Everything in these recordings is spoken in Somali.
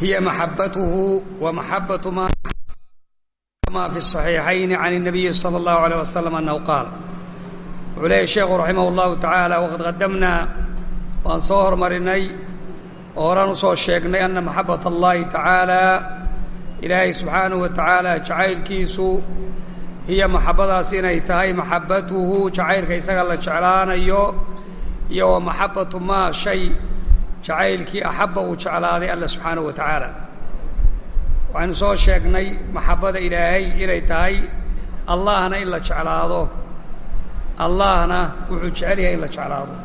hiya maxabatuhu wa maxabatu ma kama fi الصaxiixayn can الnabiyi salى اllahu عalيه wasalam annahu qaal wuxuu leeyahy sheekhu raximah اllahu tacaala waqad qadamnaa waan soo hormarinay oo horaan u soo sheegnay anna maxabat allahi tacaala ilaahay subxaanahu wa tacaala jacaylkiisu hiya maxabbadaas inay tahay maxabbatuhu jacaylka isaga la jeclaanayo iyo wa maxabbatu maa shay jacaylkii axabba uu jeclaaday alla subxaanahu wa tacaala. Waxaynu soo sheegnay maxabbada ilaahay inay tahay allahna in la jeclaado. Allahna wuxuu jecel yahay in la jeclaado.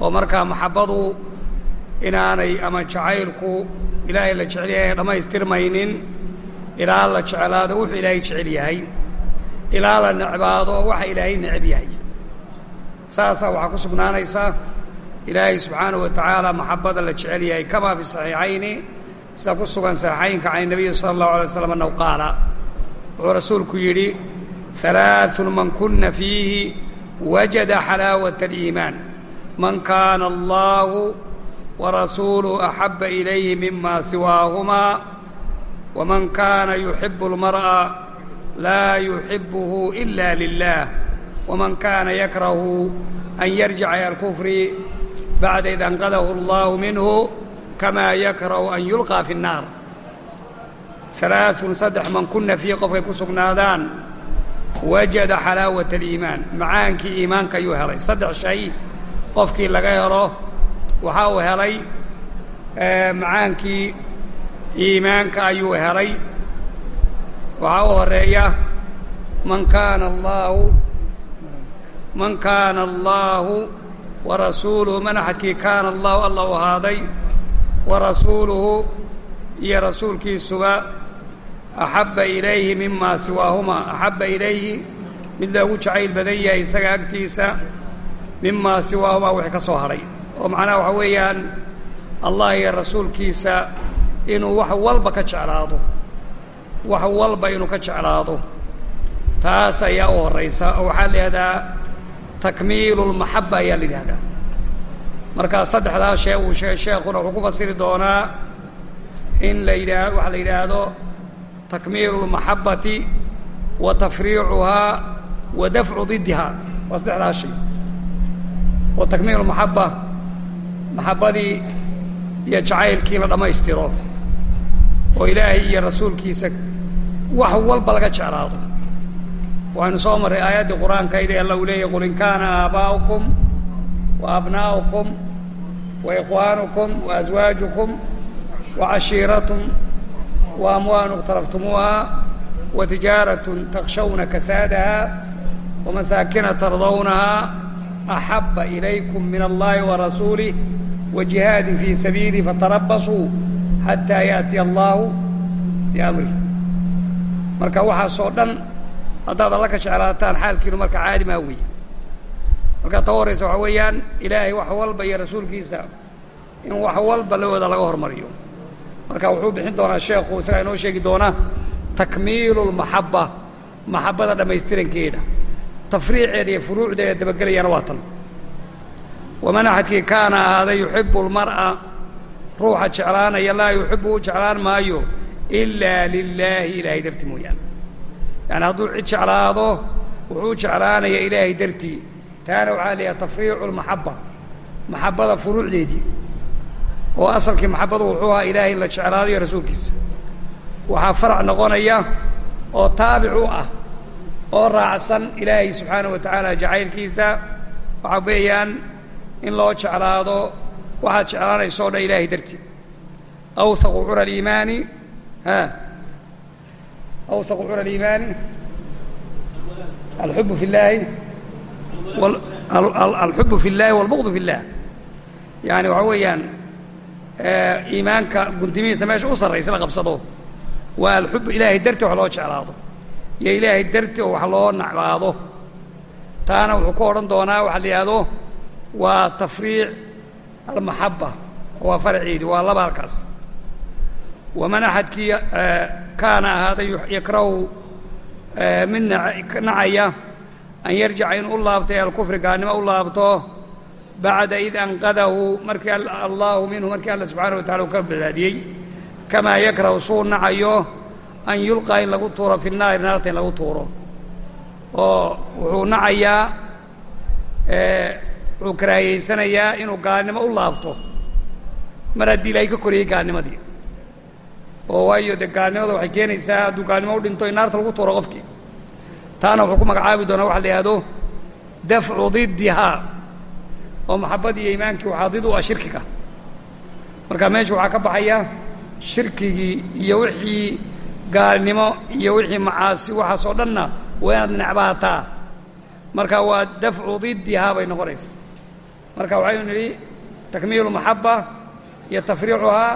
Oo markaa maxabbadu inaanay ama jacaylku ilaahay la jecel yahay dhammaystirmaynin ilaa la jeclaado wuxuu ilaahay jecel yahay. Ilaa la necbaado waxa ilaahay necab yahay. Saasaa waxaa ku sugnaanaysa ilaahay subxaanahu wa tacaala maxabbada la jecel yahay kamaa fi saxiixayni sida ku sugan saxiixaynka can nabiyi sala allahu alay waslam annahu qaala. Wuxuu rasuulku yidhi halaaثun man kuna fiihi wajada xalaawata aliimaan. Man kaana allahu warasuuluhu axabba ilayhi mima siwaahumaa waman kaana yuxibu اlmar'a laa yuxibuhu ila lilah waman kaana yakrahu an yarjica ila alkufri bacda id anqadahu allahu minhu kama yakrahu an yulqaa fi الnaar alaaثun saddex man kuna fiihi qofkay ku sugnaadaan wajada xalaawata aliimaan macaankii iimaanka ayuu helay saddex shay qofkii laga helo waxa uu helay macaankii iimaanka ayuu helay waxaa u horeeya man kaana allaahu man kaana allaahu wa rasuuluhu man axadkii kaana allahu alla u ahaaday wa rasuuluhu iyo rasuulkiisuba axabba ilayhi mima siwaahumaa axabba ilayhi mid loogu jacayl badan yahay isaga agtiisa mimaa siwaahumaa wixii ka soo hadhay oo macnaha waxaa weeyaan allah iyo rasuulkiisa inuu wax walba ka jeclaado wax walba inuu ka jeclaado taas ayaa u horraysa oo waxaa la takmiilu lmaxabba ayaa la yidhahdaa. Markaa saddexdaa shee uu sheegay sheekhuna wuxuu ku fasiri doonaa in la yidhaa waxaa la yidhaahdo takmiilu lmaxabbati wa tafriicuhaa wa dafcu diddiha waa saddexdaa shay. Oo takmiilu maxabba maxabbadii iyo jacaylkii la dhammaystiro oo ilaahay iyo rasuulkiisa wax walba laga jeclaado waxaynu soo marray aayaddii qur'aankayd ee alla uu leeyahy qul in kaana aabaa'ukum wa abnaa'ukum wa ikhwaanukum wa aswaajukum wa cashiiratum wa amwaalu اqtaraftumuuha wa tijaaratun takshawna kasaadaha wa masaakina tardawnaha axabba ilaykum min allahi wa rasuulih wa jihaadin fii sabiilih fatarabasuu xataa yaأtiya allaahu biamrih marka waxaasoo dhan haddaad alla ka jeclaataan xaalkiinu marka caadi maa weeye. Markaa ta horraysa waxaa weeyaan ilaahay wax walba iyo rasuulkiisa in wax walba lawada laga hormariyo. Marka wuxuu bixin doonaa sheekhu isagaa inoo sheegi doona takmiilu lmaxabba maxabbada dhammaystirankeeda. Tafriiceeda iyo furuucdeeda dabagelayana waa tan. Waman axadkii kaana ahaaday yuxibu lmar'a ruuxa jeclaanaya laa yuxibu u jeclaan maayo ilaa lilaahi ilaahay dartii mooyaane yaani hadduu cid jeclaado wuxuu jeclaanaya ilaahay dartii. Taana waxaa yidhaha tafriicu lmaxabba maxabbada furuucdeedii oo asalkii maxabbadu wuxuu ahaa ilaahay la jeclaado iyo rasuulkiisa. Waxaa farac noqonaya oo taabic u ah oo raacsan ilaahay subxaanahu wa tacaala jacaylkiisa. Waxaa weeyaan in loo jeclaado waxaad jeclaanayso o dhan ilaahay dartii. Awhaqu cura aliimaani ha awhaqu cura aliimaani alxubu fi llaahi alxubu fi اllahi walbuqdu fi اllah yaani waxaa weeyaan iimaanka guntimihiisa meesha u sarraysa la qabsado. waa alxub ilaahay dartii wax loo jeclaado. Iyo ilaahay dartii oo wax loo nacbaado. Taana wuxuu ku odhan doonaa waxaa la yidhaahdo waa tafriic almaxabba waa faraceedii waa laba halkaas. Waman axadkii kaana ahaaday yakrahu mid nacaya an yarjica in u laabtay alkufri gaalnimo u laabto bacda id anqadahu markii allaahu minhu markii alla subxaana wa tacala uu ka badbaadiyey kamaa yakrahu suu nacayo an yulqaa in lagu tuuro fi naari naarta in lagu tuuro oo wuxuu nacayaa wuxuu karaahiyeysanayaa inuu gaalnimo u laabto mar haddii ilaahay ka koriyey gaalnimadii oo waayo dee gaalnimada waxay keenaysaa hadduu gaalnimo u dhinto in naarta lagu tuuro qofkii taana wuxuu ku magacaabi doonaa waxa la yidhahdo dafcu diddihaa oo maxabbadii iyo iimaankii waxaa did u ah shirkiga. Marka meesha waxaa ka baxaya shirkigii iyo wixii gaalnimo iyo wixii macaasi waxaas oo dhanna waa necbaataa. Marka waa dafcu diddihaa bay noqonaysaa. Marka waxaynu nidhi takmiilu maxabba iyo tafriicuhaa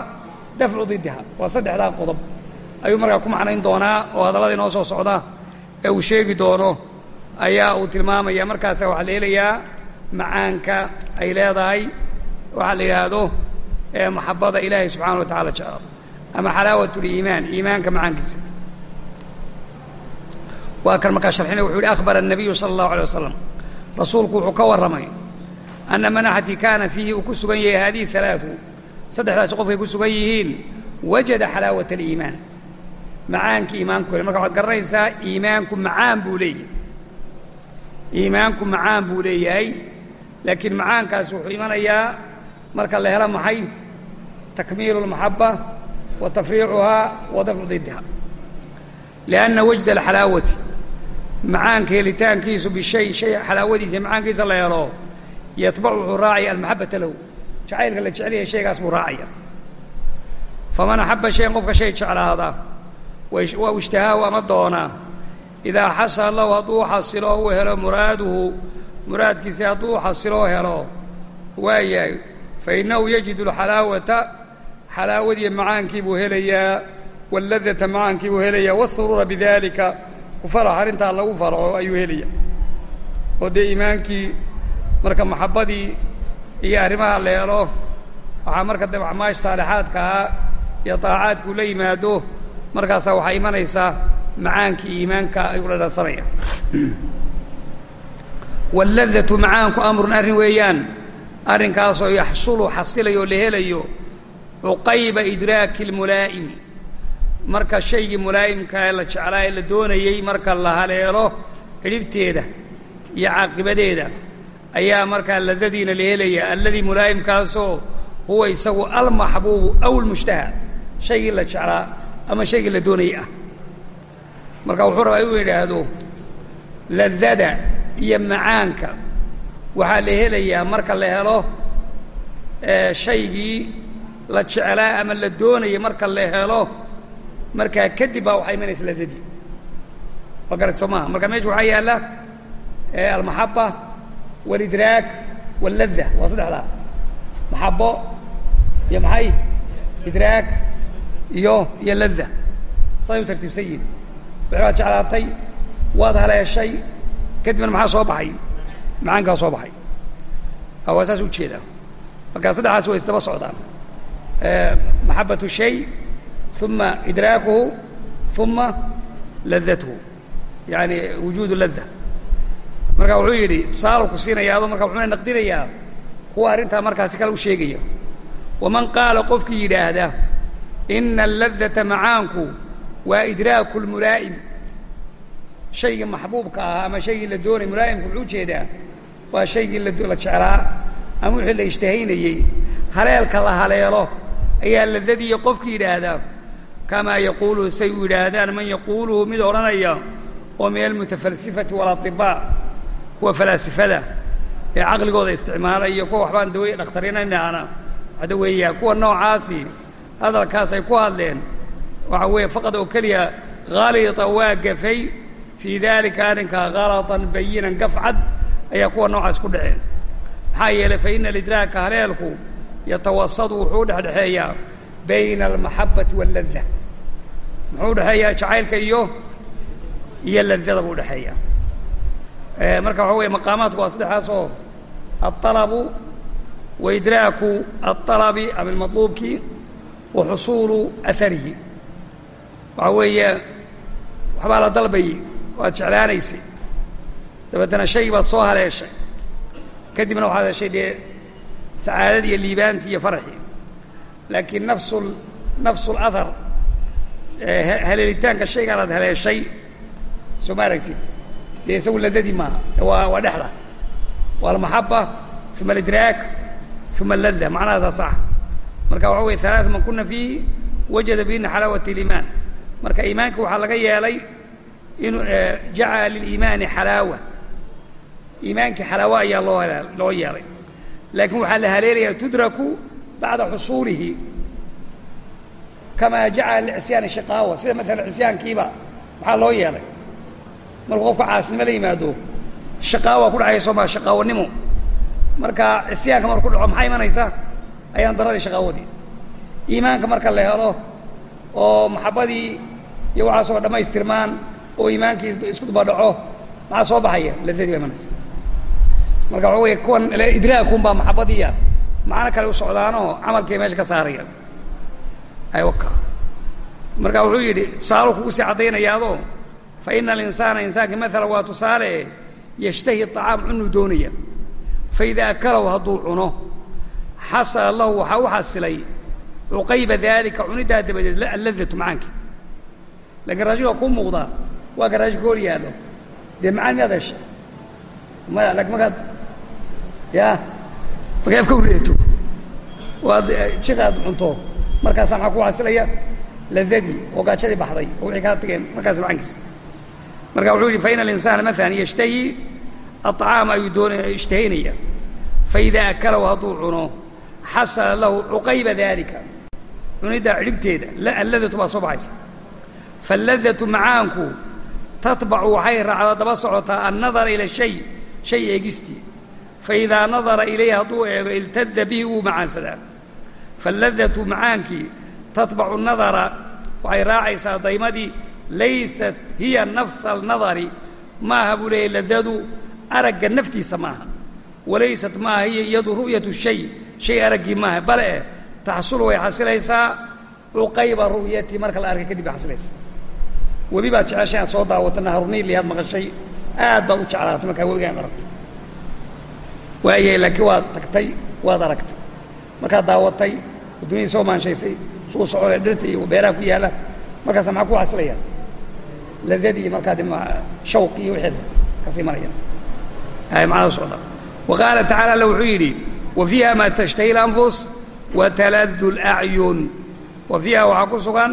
dafcu diddihaa waa saddexdaa qodob ayuu markaa ku macnayn doonaa oo hadallada inoo soo socda ee uu sheegi doono ayaa uu tilmaamaya markaasa waxaa la helayaa macaanka ay leedahay waxaa la yidhaahdo maxabbada ilaahay subxaana wa tacala jeclaado ama xalaawat liimaan iimaanka macaankiisa waa kan markaa sharxinay wuxuu yidhi akhbara الnabiyu salى اllahu alيه wasalam rasuulku wuxuu ka warramay anna man axadkii kaana fiihi uu ku sugan yahay hadihi ثalaaثu saddexdaasi qofkay ku sugan yihiin wajada xalaawat اliimaan macaankii iimaanku marka waxaad garanaysaa iimaanku macaan buu leeyahay. Iimaanku macaan buu leeyahay laakiin macaankaas wuxuu imanayaa marka la helo maxay? Takmiilu اlmaxaba wa tafriicuhaa wa dafcu didha lianna wajda alxalaawati macaanka helitaankiisu bishay shay xalaawadiisa macaankiisa la helo yatbacu wuxuu raacaya almaxabata lahu jacaylka la jecelyahay shaygaas buu raacaya. Faman axaba shayan qofka shay jeclaada waa ishtahaahu ama doonaa idaa xasala lahu hadduu u xasilo uu helo muraaduhu muraadkiisi hadduu u helo waayahay fa innahu yajidu alxalaawata xalaawadii macaankii buu helayaa walladata macaankii buu helayaa wasaruura bidaalika ku farax arrintaa lagu farxo ayuu helaya oo dee iimaankii marka maxabbadii iyo arrimaha la helo waxaa marka dee acmaash saalixaadkaa iyo daacaadkuu la yimaado markaasaa waxaa imanaysaa macaankii iimaanka ayuu la dhalsanaya wاlladatu macaanku amrun arrin weeyaan arrinkaasoo yaxsulu xasilayo la helayo cuqayba idraaki اlmulaa'im marka shaygii mulaa'imka ee la jeclaa ee la doonayey marka la haleelo xidhibteeda iyo caaqibadeeda ayaa markaa ladadiina la helaya. Alladii mulaa'imkaasoo huwa isagu almaxbuubu aw اlmushtaha shaygii la jeclaa ama shaygii la doonayey ah. Marka wuxuu rabaa inuu yidhaahdo ladada iyo macaanka. Waxaa la helayaa marka la helo shaygii la jeclaa ama la doonayay marka la helo markaa kadib baa waxaa imanaysa ladadii. Waa garat soo maaha. Marka meesha waxaa yaalla almaxaba walidraak wallada waa saddexdaa maxabo iyo maxay idraak iyo iyo lada saay u tartiibsan yihiin wixi baad jeclaatay waad haleeshay kadibna maxaa soo baxay macaankaa soo baxay waa saas u jeedaa marka saddexaas way isdaba socdaan maxabaة shay uma idraakuhu uma ladatuhu yani wujuud lada marka wuxuu yidhi tusaale ku siinaya adoo marka wuxuuna naqdinayaa. Kuwa arrintaa markaasi kale u sheegaya waman qaala qofkii yidhaahda ina aladata macaanku waa idraaku اlmulaa'im shaygii maxbuubka ahaa ama shaygii la doonay mulaa'imku wuxuu u jeedaa waa shaygii la jeclaa ama wixii la ishtahaynayey haleelka la haleelo ayaa ladadiiyo qofki yidhaahdaa kamaa yaquuluhu say u yidhaahdaan man yaquuluhu mid odhanaya oo min almutafalsifati walaطibaa kuwa falaasifada ee caqligooda isticmaala iyo kuwa waxbaan dawa dhakhtarinaynaana waxda weeyaa kuwa noocaasi hadalkaas ay ku hadleen waxa weeye faqad oo keliya halita waa gafay fii daalika arrinkaa halatan bayinan gaf cad ayaa kuwa noocaas ku dhaceen. Maxaa yeelay fa ina alidraaka haleelku yatawasadu wuxuu u dhexdhexeeyaa bayna almaxabati wاllada muxuu udhexeeyaa jacaylka iyo iyo ladada buu udhexeeyaa marka waxa weeye maqaamaadku waa saddexdaas oo aلطalabu wa idraaku aلطalabi ama almaطluubki wa xusuulu aharihi waxa weeye waxbaa la dalbayey waad jeclaanaysay dabeetana shaygii baad soo haleeshay kadibna waxaad heshay dee sacaadadii iyo liibaantii iyo faraxii laakiin nafsu nafsu اlahar haleelitaanka shaygaan aad haleeshay soo ma aragtid dee isagu ladadii maaha. Waa dhexda. Waa almaxaba uma alidraak uma alada macnahaasaa sax marka waxa wey alaat man kuna fiihi wajada bihina xalaawat اliimaan marka iimaanka waxaa laga yeelay inuu jacala liliimaani xalaawa. Iimaankii xalaawa ayaa loo yeelay. Laakiin waxaa la haleelaya tudraku bacda xusuulihi kamaa jacala licisyaani shiqaawa. Sida maala cisyaankiiba maxaa loo yeelay markuu qofka caasnimo la yimaado shaqaawa ku dhacaya soo maa shaqaawanimo. Marka cisyaanka marku dhaco maxaa imanaysa? Ayaan daradii shaqaawadii. Iimaanka marka la helo oo maxabadii iyo waxaasoo dhammaystirmaan oo iimaankii isku dubadhaco maxaa soo baxaya? Ladadii baa imanaysa. Marka waxa wey kuwan idraakun baa maxabadiiya macno kale u socdaanoo camalkii meesha ka saaraya. Ayka marka wuxuu yidhi tusaalo kugu sii caddaynayaadoo fa ina alinsaana insaanka maala waa tusaale yashtahi acaam cunuu doonaya. Fa idaa akalahu hadduu cuno xasala lahu waxaa u xasilay cuqayba daalika cunidaa dabadeed alladatu macaanki. Laakiin raashinka waa kuu muuqdaa waa ka raashinka hor yaallo dee macaan miyaad hesha? Maya laakiin markaad ya markaad afka ureeto waad jiqaad cunto markaasaa maxaa ku xasilaya? Ladadii oo gaajadii baxday oo wixii kaa tageen markaas macaankiisa marka wuxuu yidhi faina alinsaana maalan yashtahi aطcaama ayuu doonaya ishtahaynaya faidaa akalahu hadduu cuno xasala lahu cuqayba daalika. Cuniddaa cidhibteeda alladatu baa soo baxaysa. Faalladatu macaanku tatbacu waxay raacdaa daba socotaa annadara ila shay shay eegistii faidaa nadara ilayhi hadduu eego iltada bihi wuu macaansadaa. Faalladatu macaankii tatbacu nadara waxay raacaysaa daymadii laysat hiya nafsa alnadari maaha buu leeyay ladadu aragga naftiisa maaha. Walaysat maaha hiya iyadu ru'yatu shay shay araggii maaha. Bale eh taxsulu way xasilaysaa cuqayba ru'yati marka la arkay kadib bay xasilaysaa webi baad jeceshay aad soo daawata naharuniili aad maqashay aad baad u jeclaatay markaa webiga ad aragto waayahay laakiin waad tagtay waad aragtay. Markaad daawatay oo duniyadii soo maanshaysay suu soconee dhirta iyo beeraha ku yaalla markaasa maxaa ku xasilayaan ladadii markaa de shawqi iyo wixeed kaas imanayaan ay macnaha socda wa qaala tacala alla wuxuu yidhi wa fiiha maa tashtahi اlanfus wa taladu اlacyun wa fiiha waxaa ku sugan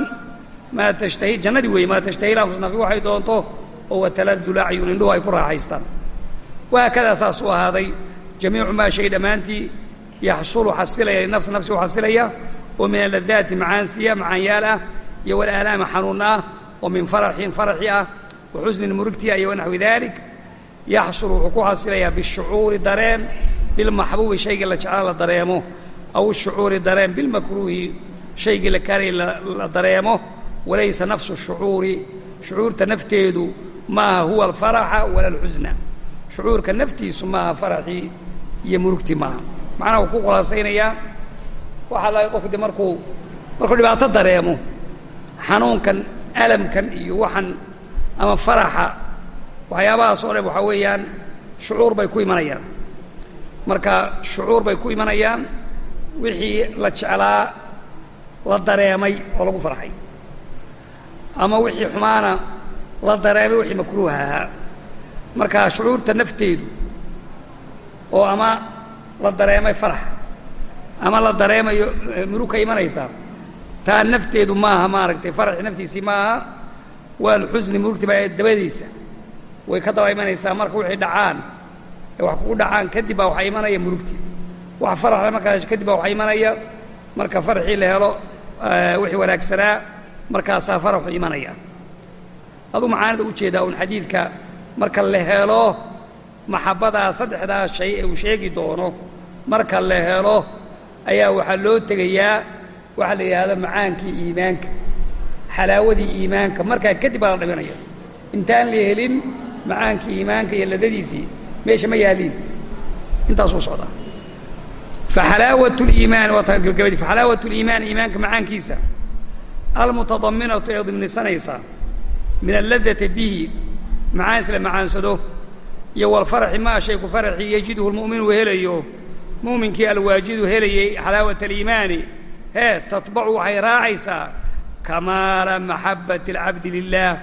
maa tashtahi jannadii weeye maa tashtahi lanfus nafi waxay doonto oo wa taladu lacyun indhuhu ay ku raaxaystaan wahaakadaa saas u ahaaday jamiicu maa shay dhammaantii yaxsulu xasilaya linafsi nafsi u xasilaya oo min aladaati macaansiya macaanyaal ah iyo walaalaama xanuun ah oo min faraxin faraxi ah wa xusnin murigtii iyo wanaxwi dalik yaxsulu wuxuu ku xasilayaa bishucuuri dareen bilmaxbuubi shaygii la jeclaa la dareemo aw shucuuri dareen bilmakruuhi shaygii la karay la dareemo walaysa nafsu shucuuri shucuurta nafteedu maaha huwa alfaraxa wala alxusna shucuurka naftiisu maaha faraxii iyo murugtii maaha. Macnaha wuu ku khulaasaynayaa waxaa laga qofku de markuu markuu dhibaato dareemo xanuunkan alamkan iyo waxan ama faraxa waxyaabahaas oo dhan waxaa weeyaan shucuur bay ku imanayaan. Marka shucuur bay ku imanayaan wixii la jeclaa la dareemay oo lagu farxay ama wixii xumaana la dareemay wixii makruuha ahaa marka shucuurta nafteedu oo ama la dareemay farax ama la dareemayo murug ka imanaysaa taa nafteedu maaha maaragtay faraxi naftiisii maaha waa alxusni murugti baa dabadiisa. Way ka daba imanaysaa marka wixii dhacaan. Ee wax kugu dhacaan kadib baa waxaa imanaya murugti. Wax faraxle markaas kadib baa waxaa imanaya. Marka faraxii la helo wixii wanaagsanaa markaasaa faraxu imanaya. Aduu macaanida u jeedaa un xadiidka marka la helo maxabbadaa saddexdaa shay ee uu sheegi doono marka la helo ayaa waxaa loo tegayaa waxaa la yidhahdo macaankii iimaanka xalaawadii iimaanka. Markaa kadib baa la dhimanaya intaan la helin macaankii iimaanka iyo ladadiisii meesha ma yaaliin intaasuu socdaa. Faxalaawat liimaani waa taan gabagabadii faxalaawat liimaani iimaanka macaankiisa. Almutadaminatu ee dimnisanaysa min alladati bihi macaan isla macaansado. Iyo walfaraxi maa shayku faraxii yajiduhu lmu'minu helayo. Mu'minkii alwaajidu helayey xalaawat aliimaani hee tatbacu waxay raacaysaa. Kamaala maxabbati alcabdi lilaah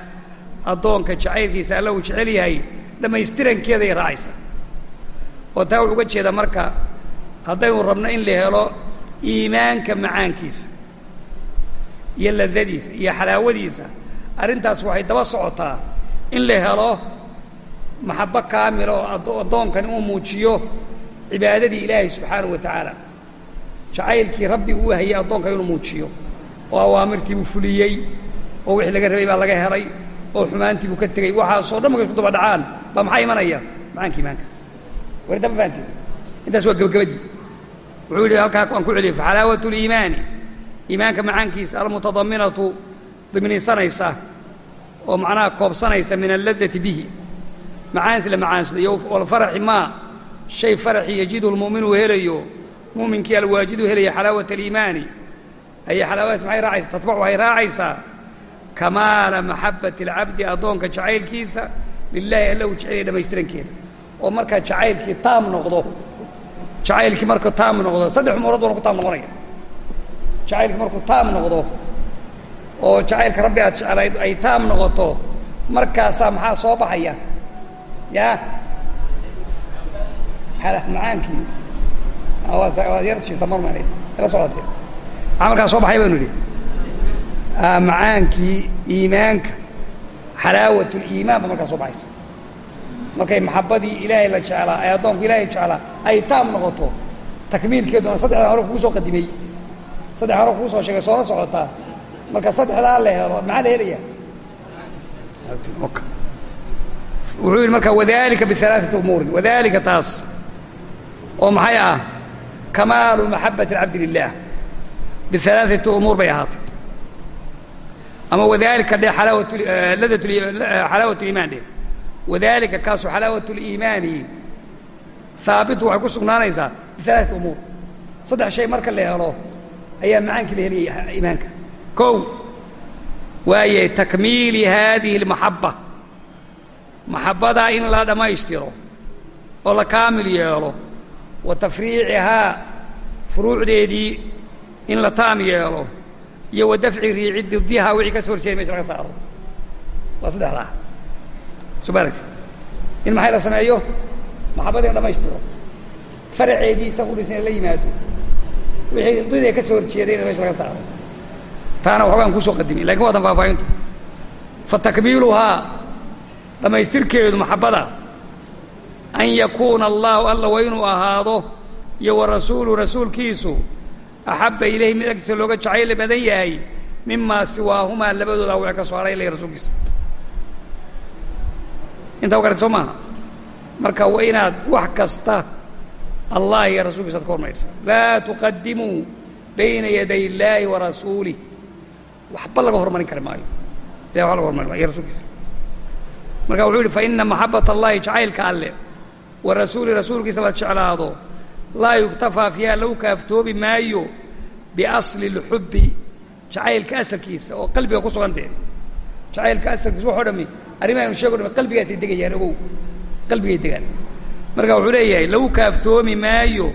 addoonka jacaylkiisa alla uu jecel yahay dhammaystirankeeday raacaysaa. Oo taa wuxuu uga jeedaa marka haddaynu rabno in la helo iimaanka macaankiisa iyo ladadiisa iyo xalaawadiisa. Arrintaas waxay daba socotaa in la helo maxabbo kaamila oo addoonkani uu muujiyo cibaadadii ilaahay subxaanahu wa jacaylkii rabbi uu hayay addoonka inuu muujiyo. Oo awaamirtii buu fuliyey oo wixii laga rabay baa laga helay oo xumaantii buu ka tegey waxaasoo dhan markay isku daba dhacaan. Baa maxaa imanaya? Macaanka iimaanka warinta ma fahanteen intaas waa gebagabadii wuxuu yidhi halkaa aan ku celiyay faxalaawat liimaani iimaanka macaankiisa almutadaminatu dimnisanaysa oo macnaha koobsanaysa min alladati bihi. Macaanis la macaansado iyo walfaraxi maa shay faraxi yajidu lmu'minu helayo mu'minkii alwaajidu helaya xalaawat aliimaani. Ayay xalaawadaas maxay raacaysaa? Tatbacu waxay raacaysaa? Kamaala maxabbati alcabdi addoonka jacaylkiisa? Lilaahi alla uu jecelaya dhamaystirankeeda oo markaa jacaylkii taam noqdo. Jacaylkii markuu taam noqdo saddex umuurood baana ku taam noqonaya. Jacaylkii markuu taam noqdo oo jacaylka rabbi aad jeclayd ay taam noqoto markaasaa maxaa soo baxaya? Ya macaankii markaa soo baxay baynu idhi. Macaankii iimaanka xalaawat liimaan ba markaa soo baxaysa. Markay maxabbadii ilaahay la jeclaa ee addoonku ilaahay jeclaa ay taam noqoto takmiilkeeduna saddexdaa hore kugu soo qadimay. Saddex hore kugu soo sheegay soona socotaa marka saddexdaa la helo maxaa la helaya wuxuu yidhi marka wadalika bialaaثati umuurin. Wadalika taas. Oo maxay ah amaalu maxabat cabdi lilaah bialaaati umuur bay ahaatay ama wadalika dhe xalaawat liimaan dheh wadalika kaasu xalaawat liimaani haabitu waxay ku sugnaanaysaa bialaaati umuur saddex shay marka la helo ayaa macaankii la heliyay iimaanka kow waaye takmiili haadihi اlmaxaba maxabadaa in la dhammaystiro oo la kaamil yeelo wa tafriicihaa furuucdeedii in la taam yeelo iyo wa dafci riici didihaa wixii ka soo horjeeday meesha laga saaro. Waa saddexdaa soo ma aragtid in maxay la sameeyo? Maxabbadii in dhammaystiro. Faraceedii isagu dhisan in la yimaado. Wixii didee ka soo horjeedayna meesha laga saaro. Taana waxoogaan ku soo qadimay laakiin waatan faahfaahintu fa takmiiluhaa dhammaystirkeedu maxabbada an yakuuna allaahu alla waa ahaado iyo wa rasuulu rasuulkiisu axabba ilayhi mid agtiisa looga jacayl badan yahay mimaa siwaahumaa labadooda wixii ka soo haray ilay rasuulkiisa intaa garat soo maaha marka waa inaad wax kasta allah iyo rasuulkiisa ka hormaysa laa tuqadimuu bayna yaday illaahi wa rasuulih waxba laga hormarin kari maayo ilahi wa laga hormarin maayo rasuulkiisa marka wuxuu yidhi faina maxabbat allahi jacaylka alle wa rasuuli rasuulkiisa la jeclaado. Laa yuktafaa fiiha lagu kaaftoobi maayo biasli اlxubbi jacaylka asalkiisa oo qalbiga ku sugantee jacaylka asalkiisa waxo dhami arrimaha aynu sheego dhami qalbigaasay degayaan ogow qalbigay degaan. Marka wuxuu leeyahay lagu kaaftoomi maayo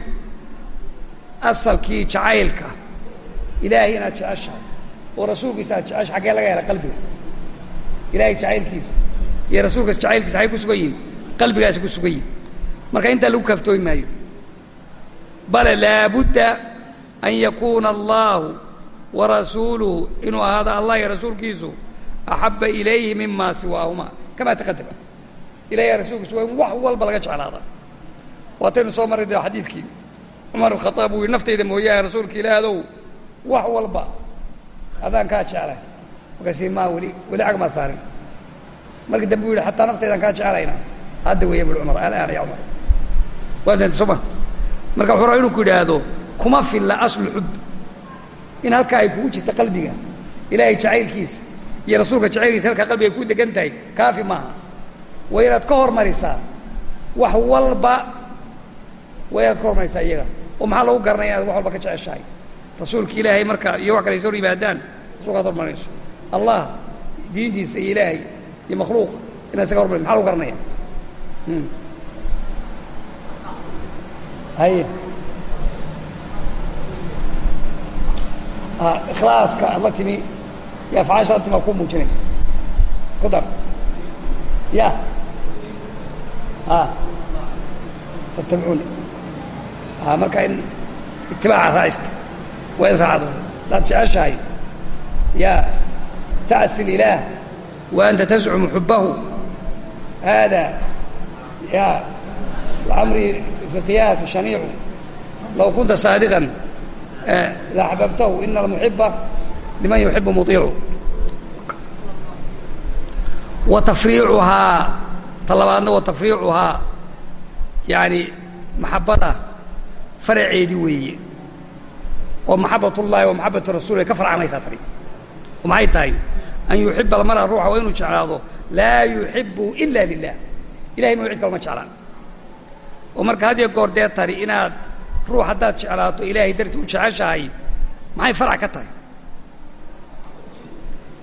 asalkii jacaylka. Ilaahay inaad jeceshahay oo rasuulkiisa aad jecesha xaggee laga hela qalbiga. Ilaahay jacaylkiisa iyo rasuulkaas jacaylkiisa xay ku sugan yihiin qalbigaasi ku sugan yihiin marka intaa lagu kaaftoomi maayo. Bale laabudda an yakuuna allaahu wa rasuuluhu inuu ahaado allah iyo rasuulkiisu axabba ilayhi mima siwaahuma. Kamaa taqadama ilahi rasuulkiisu waa in wax walba laga jeclaada. Waataynu soo marray de xadiidkii. Cumar khaaab uu naftayda mooyaane rasuulka ilaahadow wax walba adaan kaa jeclay markaasi maa weli weli cag maad saarin. Markii dambe u yihi xataa naftaydan kaa jeclayna. Hadda weeya bui cumar alaan ya cumar waa fahamtay soo ma. Marka wuxuu rabaa inuu ku yidhaahdo kuma filla aslu xub. In halkaa ay kugu jirta qalbiga ilaahay jacaylkiisa iyo rasuulka jacaylkiisa halkaa qalbiga ay ku degan tahay kaafi maaha. Waa inaad ka hormarisaa wax walba waa inaad ka hormarisaa iyaga. Oo maxaa lagu garanaya inaad wax walba ka jeceshahay? Rasuulka ilaahay marka iyo wax kale is hor yimaadaan rasulka ad hormarinayso allah diintiisa iyo ilaahay iyo makhluuq inaad isaga hormari maxa lagu garanaya haye ikhlaaska aad la timi iyo afcaasha la timi waa ku muujinaysa. Ku dar. Ya. A fatabcuuni a marka in itibaaca raacista waa in raacdo. Haddaad jeceshahay. Ya. Tacsi ilaah wa tazcumu xubahu hada ya. Amri qiyaas shaniicu low kunta saadiqan idaa axbabtahu ina almuxiba liman yuxibu muiicu wa tafriicuhaa ta labaadna wa tafriicuhaa yaani maxabada faraceedii weeye oo maxabat ullahi wa maxabat rasul ay ka farcamaysaa tani oo maxay tahay an yuxiba almara ruuxa waa inuu jeclaado laa yuxibu ila lilah ilahay ma cid kaloma jeclaan oo marka had iyo goor dee tani inaad ruux haddaad jeclaato ilaahay dartii u jeceshahay maxay farac ka tahay?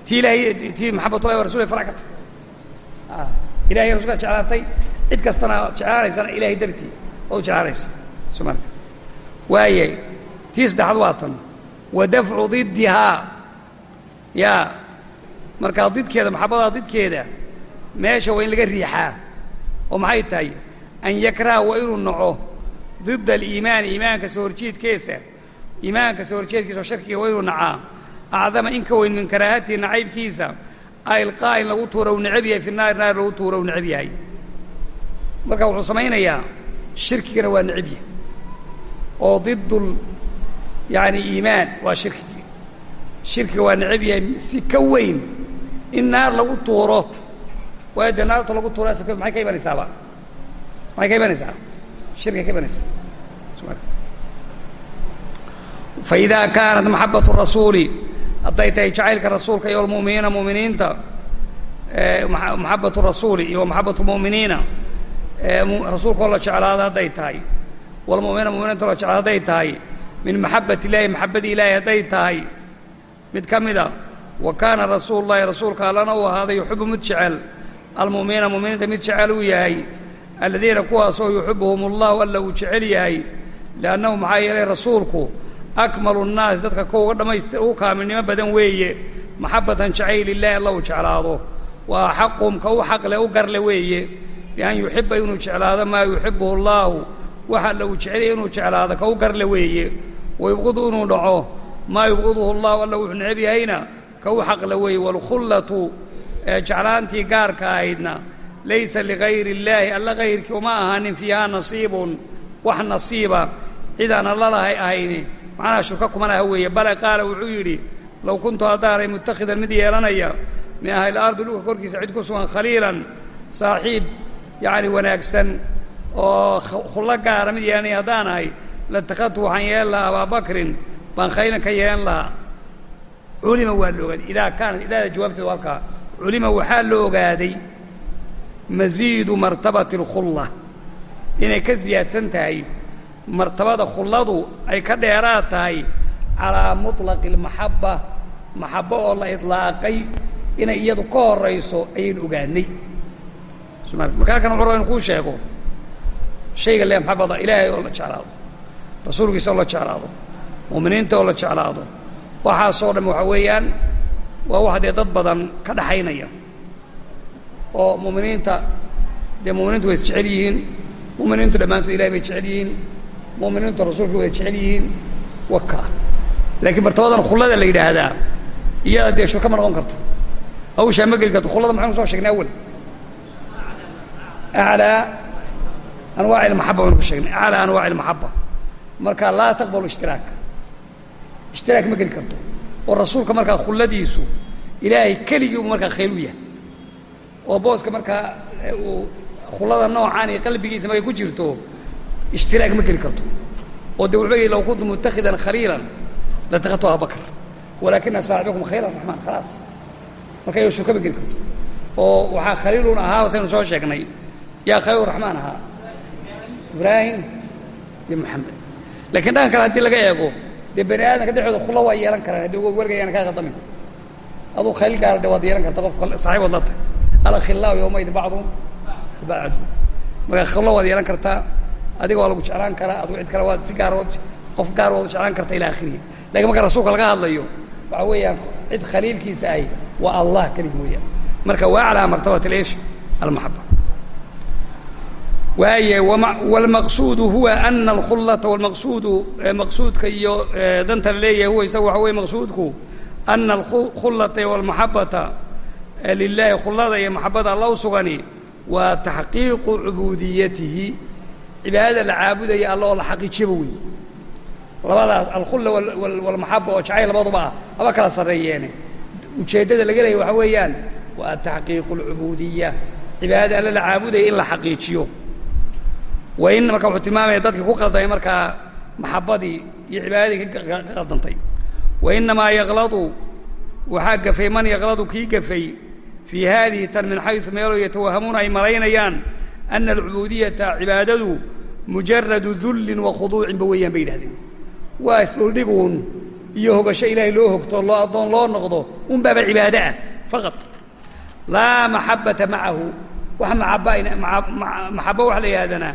Ti ilaahay tii maxabatullahi wa rasul farac ka tahay? Ilahay rasulkaad jeclaatay cid kastana ad jeclaanaysana ilahay dartii oad u jeclaanaysa. So marka waayay tii saddexaad waa tan. Wa dafcu diddihaa ya markaa didkeeda maxabadaa didkeeda meesha waa in laga riixaa. Oo maxay tahay an yakraha waa inuu naco dida aliimaani iimaanka soo horjeedkeesa iimaanka soo horjeedkiisa oo sharkiga waa inuu nacaa acdama in ka weyn min karaahatihi nacaybkiisa ailqaa in lagu tuura u necab yahay fi naari naar lagu tuura u necab yahay marka wuxuu samaynayaa shirkigana waa necab yahay oo didul yaani iimaan waa shirkigi shirkiga waa necab yahay si ka weyn in naar lagu tuuro waayo dee naarta lagu tuura asarkeed maxay ka imanaysaaba maxay ka imanaysaa shirkay ka imanaysa faidaa kaanat maxabat rasuuli hadday tahay jacaylka rasuulka iyo almu'miniina mu'miniinta maxabat rasuuli iyo maxabat lmu'miniina rasuulka oo la jeclaado hadday tahay walmu'miniina muminiinta la jeclaado hadday tahay min maxabat illaahi maxabadii ilaahi hadday tahay mid ka mida wa kaana rasuulu llahi rasuulka allana uu ahaaday yuxibu mid jecel almu'miniina muminiinta mid jecel uu yahay aladiina kuwaasoo yuxibuhum allahu alla uu jecel yahay liannahu maxaa yeelay rasuulku akmalu nnaasi dadka ka uga ugu kaamilnimo badan weeye maxabatan jacayl illaahi alla uu jeclaado. Waa axaquhum ka u xaqle u garle weeye bian yuxiba inuu jeclaado maa yuxibuhu allaahu waxa alla uu jecelyahy inuu jeclaado ka u garle weeye. Wayubqidu inuu dhaco maa yubqiduhu allahu alla wuxuu necab yahayna ka u xaqle weeye waalkhullatu jeclaantii gaarka ahaydna laysa ligayri illaahi alla gayrkii uma ahaanin fiihaa nasiibun wax nasiiba. Cidaan alla lahay ahayni. Macnaha shurka kumana aha weeye. Bale qaala wuxuu yidhi low kuntu haddaanay mutakhidan mid yeelanaya min ahli ardi dhulka korkiisa cid ku sugan khaliilan saaxiib yacni wanaagsan oo khullo gaara mid yeelanaya haddaan ahay latakhadtu waxaan yeelan lahaa abaabakrin baan khaylan ka yeelan lahaa. Culima waa la ogaaday. Idaa kaanat idaada jawaabteedu halkaa. Culima waxaa la ogaaday masiidu martabati alkhulla inay ka siyaadsan tahay martabada khulladu ay ka dheeraad tahay calaa muطlaqi اlmaxaba maxabo oo la idlaaqay inay iyadu ka horayso ayaynu ogaanay marka halkan wuxuu raba inu kuu sheego shayga le maxabada ilaahay oo la jeclaado rasuulkiisa oo la jeclaado mu'miniinta oo la jeclaado waxaasoo dham waxaa weeyaan waa wax dad badan ka dhaxaynaya oo mu'miniinta dee mu'miniintu way isjecel yihiin mu'miniintu dhammaantood ilahay bay jecel yihiin mu'miniintu rasuulka way jecel yihiin waka laakiin martabadan khullada la yidhaahdaa iyada dee shurka ma noqon karto. Hawshaa ma geli karto khullada maxaynu soo sheegnay awal? Aclaa anwaaci almaxaba baynu ku sheegnay. Aclaa anwaaci almaxaba marka laa taqbalu ishtiraak ishtiraak ma geli karto. Oo rasuulka markaa khulladiisu ilaahay keligii u markaa khayl u yahay oo booska markaa uu khullada noocaan iyo qalbigiisa markay ku jirto ishtiraak ma geli karto. Oo de wuxuu low kuntu mutakhidan khaliilan latakadtu ababakr walaakina saaxibakum khayr araxmaan khalaas. Marka shurka ma geli karto. Oo waxaa khaliilun ahaaba saynu soo sheegnay yaa khaliil raxmaan ahaa ibraahim iyo maxamed. Lakiin dhanka kale haddii laga eego dee bani aadamka dhexooda khulla waa yeelan karaan haddii warga ayaan kaa qadamin aduu khaliil gaara de waad yeelan karta qof saaxiibood la tahy alakhilaau yawmaidin bacdum bacdu markaa khilo waad yeelan kartaa adiga waa lagu jeclaan karaa adugu cid kale waad si gaar qof gaar waad u jeclaan karta ilaa akhirihi laakiin marka rasuulka laga hadlayo waxaa weeyaan cid khaliilkiisa ahi waa allah keligi mooyaan marka wa aclaa martabat lish almaxaba waaye wlmaqsuudu huwa ana alkhullata wlmaqsuudu maqsuudka iyo danta la leeyahay huwa isaga waxa weye maqsuudku ana alkhullata wlmaxabata lilahi khulada iyo maxabada alla u sugani waa taxqiiqu cubuudiyatihi. Cibaadada la caabudaya alla oo la xaqiijiyaba wey labadaas alkhulla wاlmaxaba oo jacayl labaduba ah haba kala sarreeyeene. Ujeeddada laga leeya waxa weeyaan waa taxqiiqu اlcubuudiya cibaadada alla la caabudaya in la xaqiijiyo. Wain marka wuxuu tilmaamaya dadkii ku qaldamay markaa maxabadii iyo cibaadadii ka qaldantay. Wainamaa yakladu waxaa gafay man yakladu kii gafay fii haadihi tan min xaysu meeloo yatawahamuuna ay malaynayaan ana alcubuudiyata cibaadadu mujaradu dullin wa khuduucinba weeyaan bay yidhahdeen waa isdhuldhiguun iyo hogasho ilaahay loo hogto loo addoon loo noqdo un baaba cibaado ah faqad laa maxabbata macahu wax maxabo waxa la yidhahdana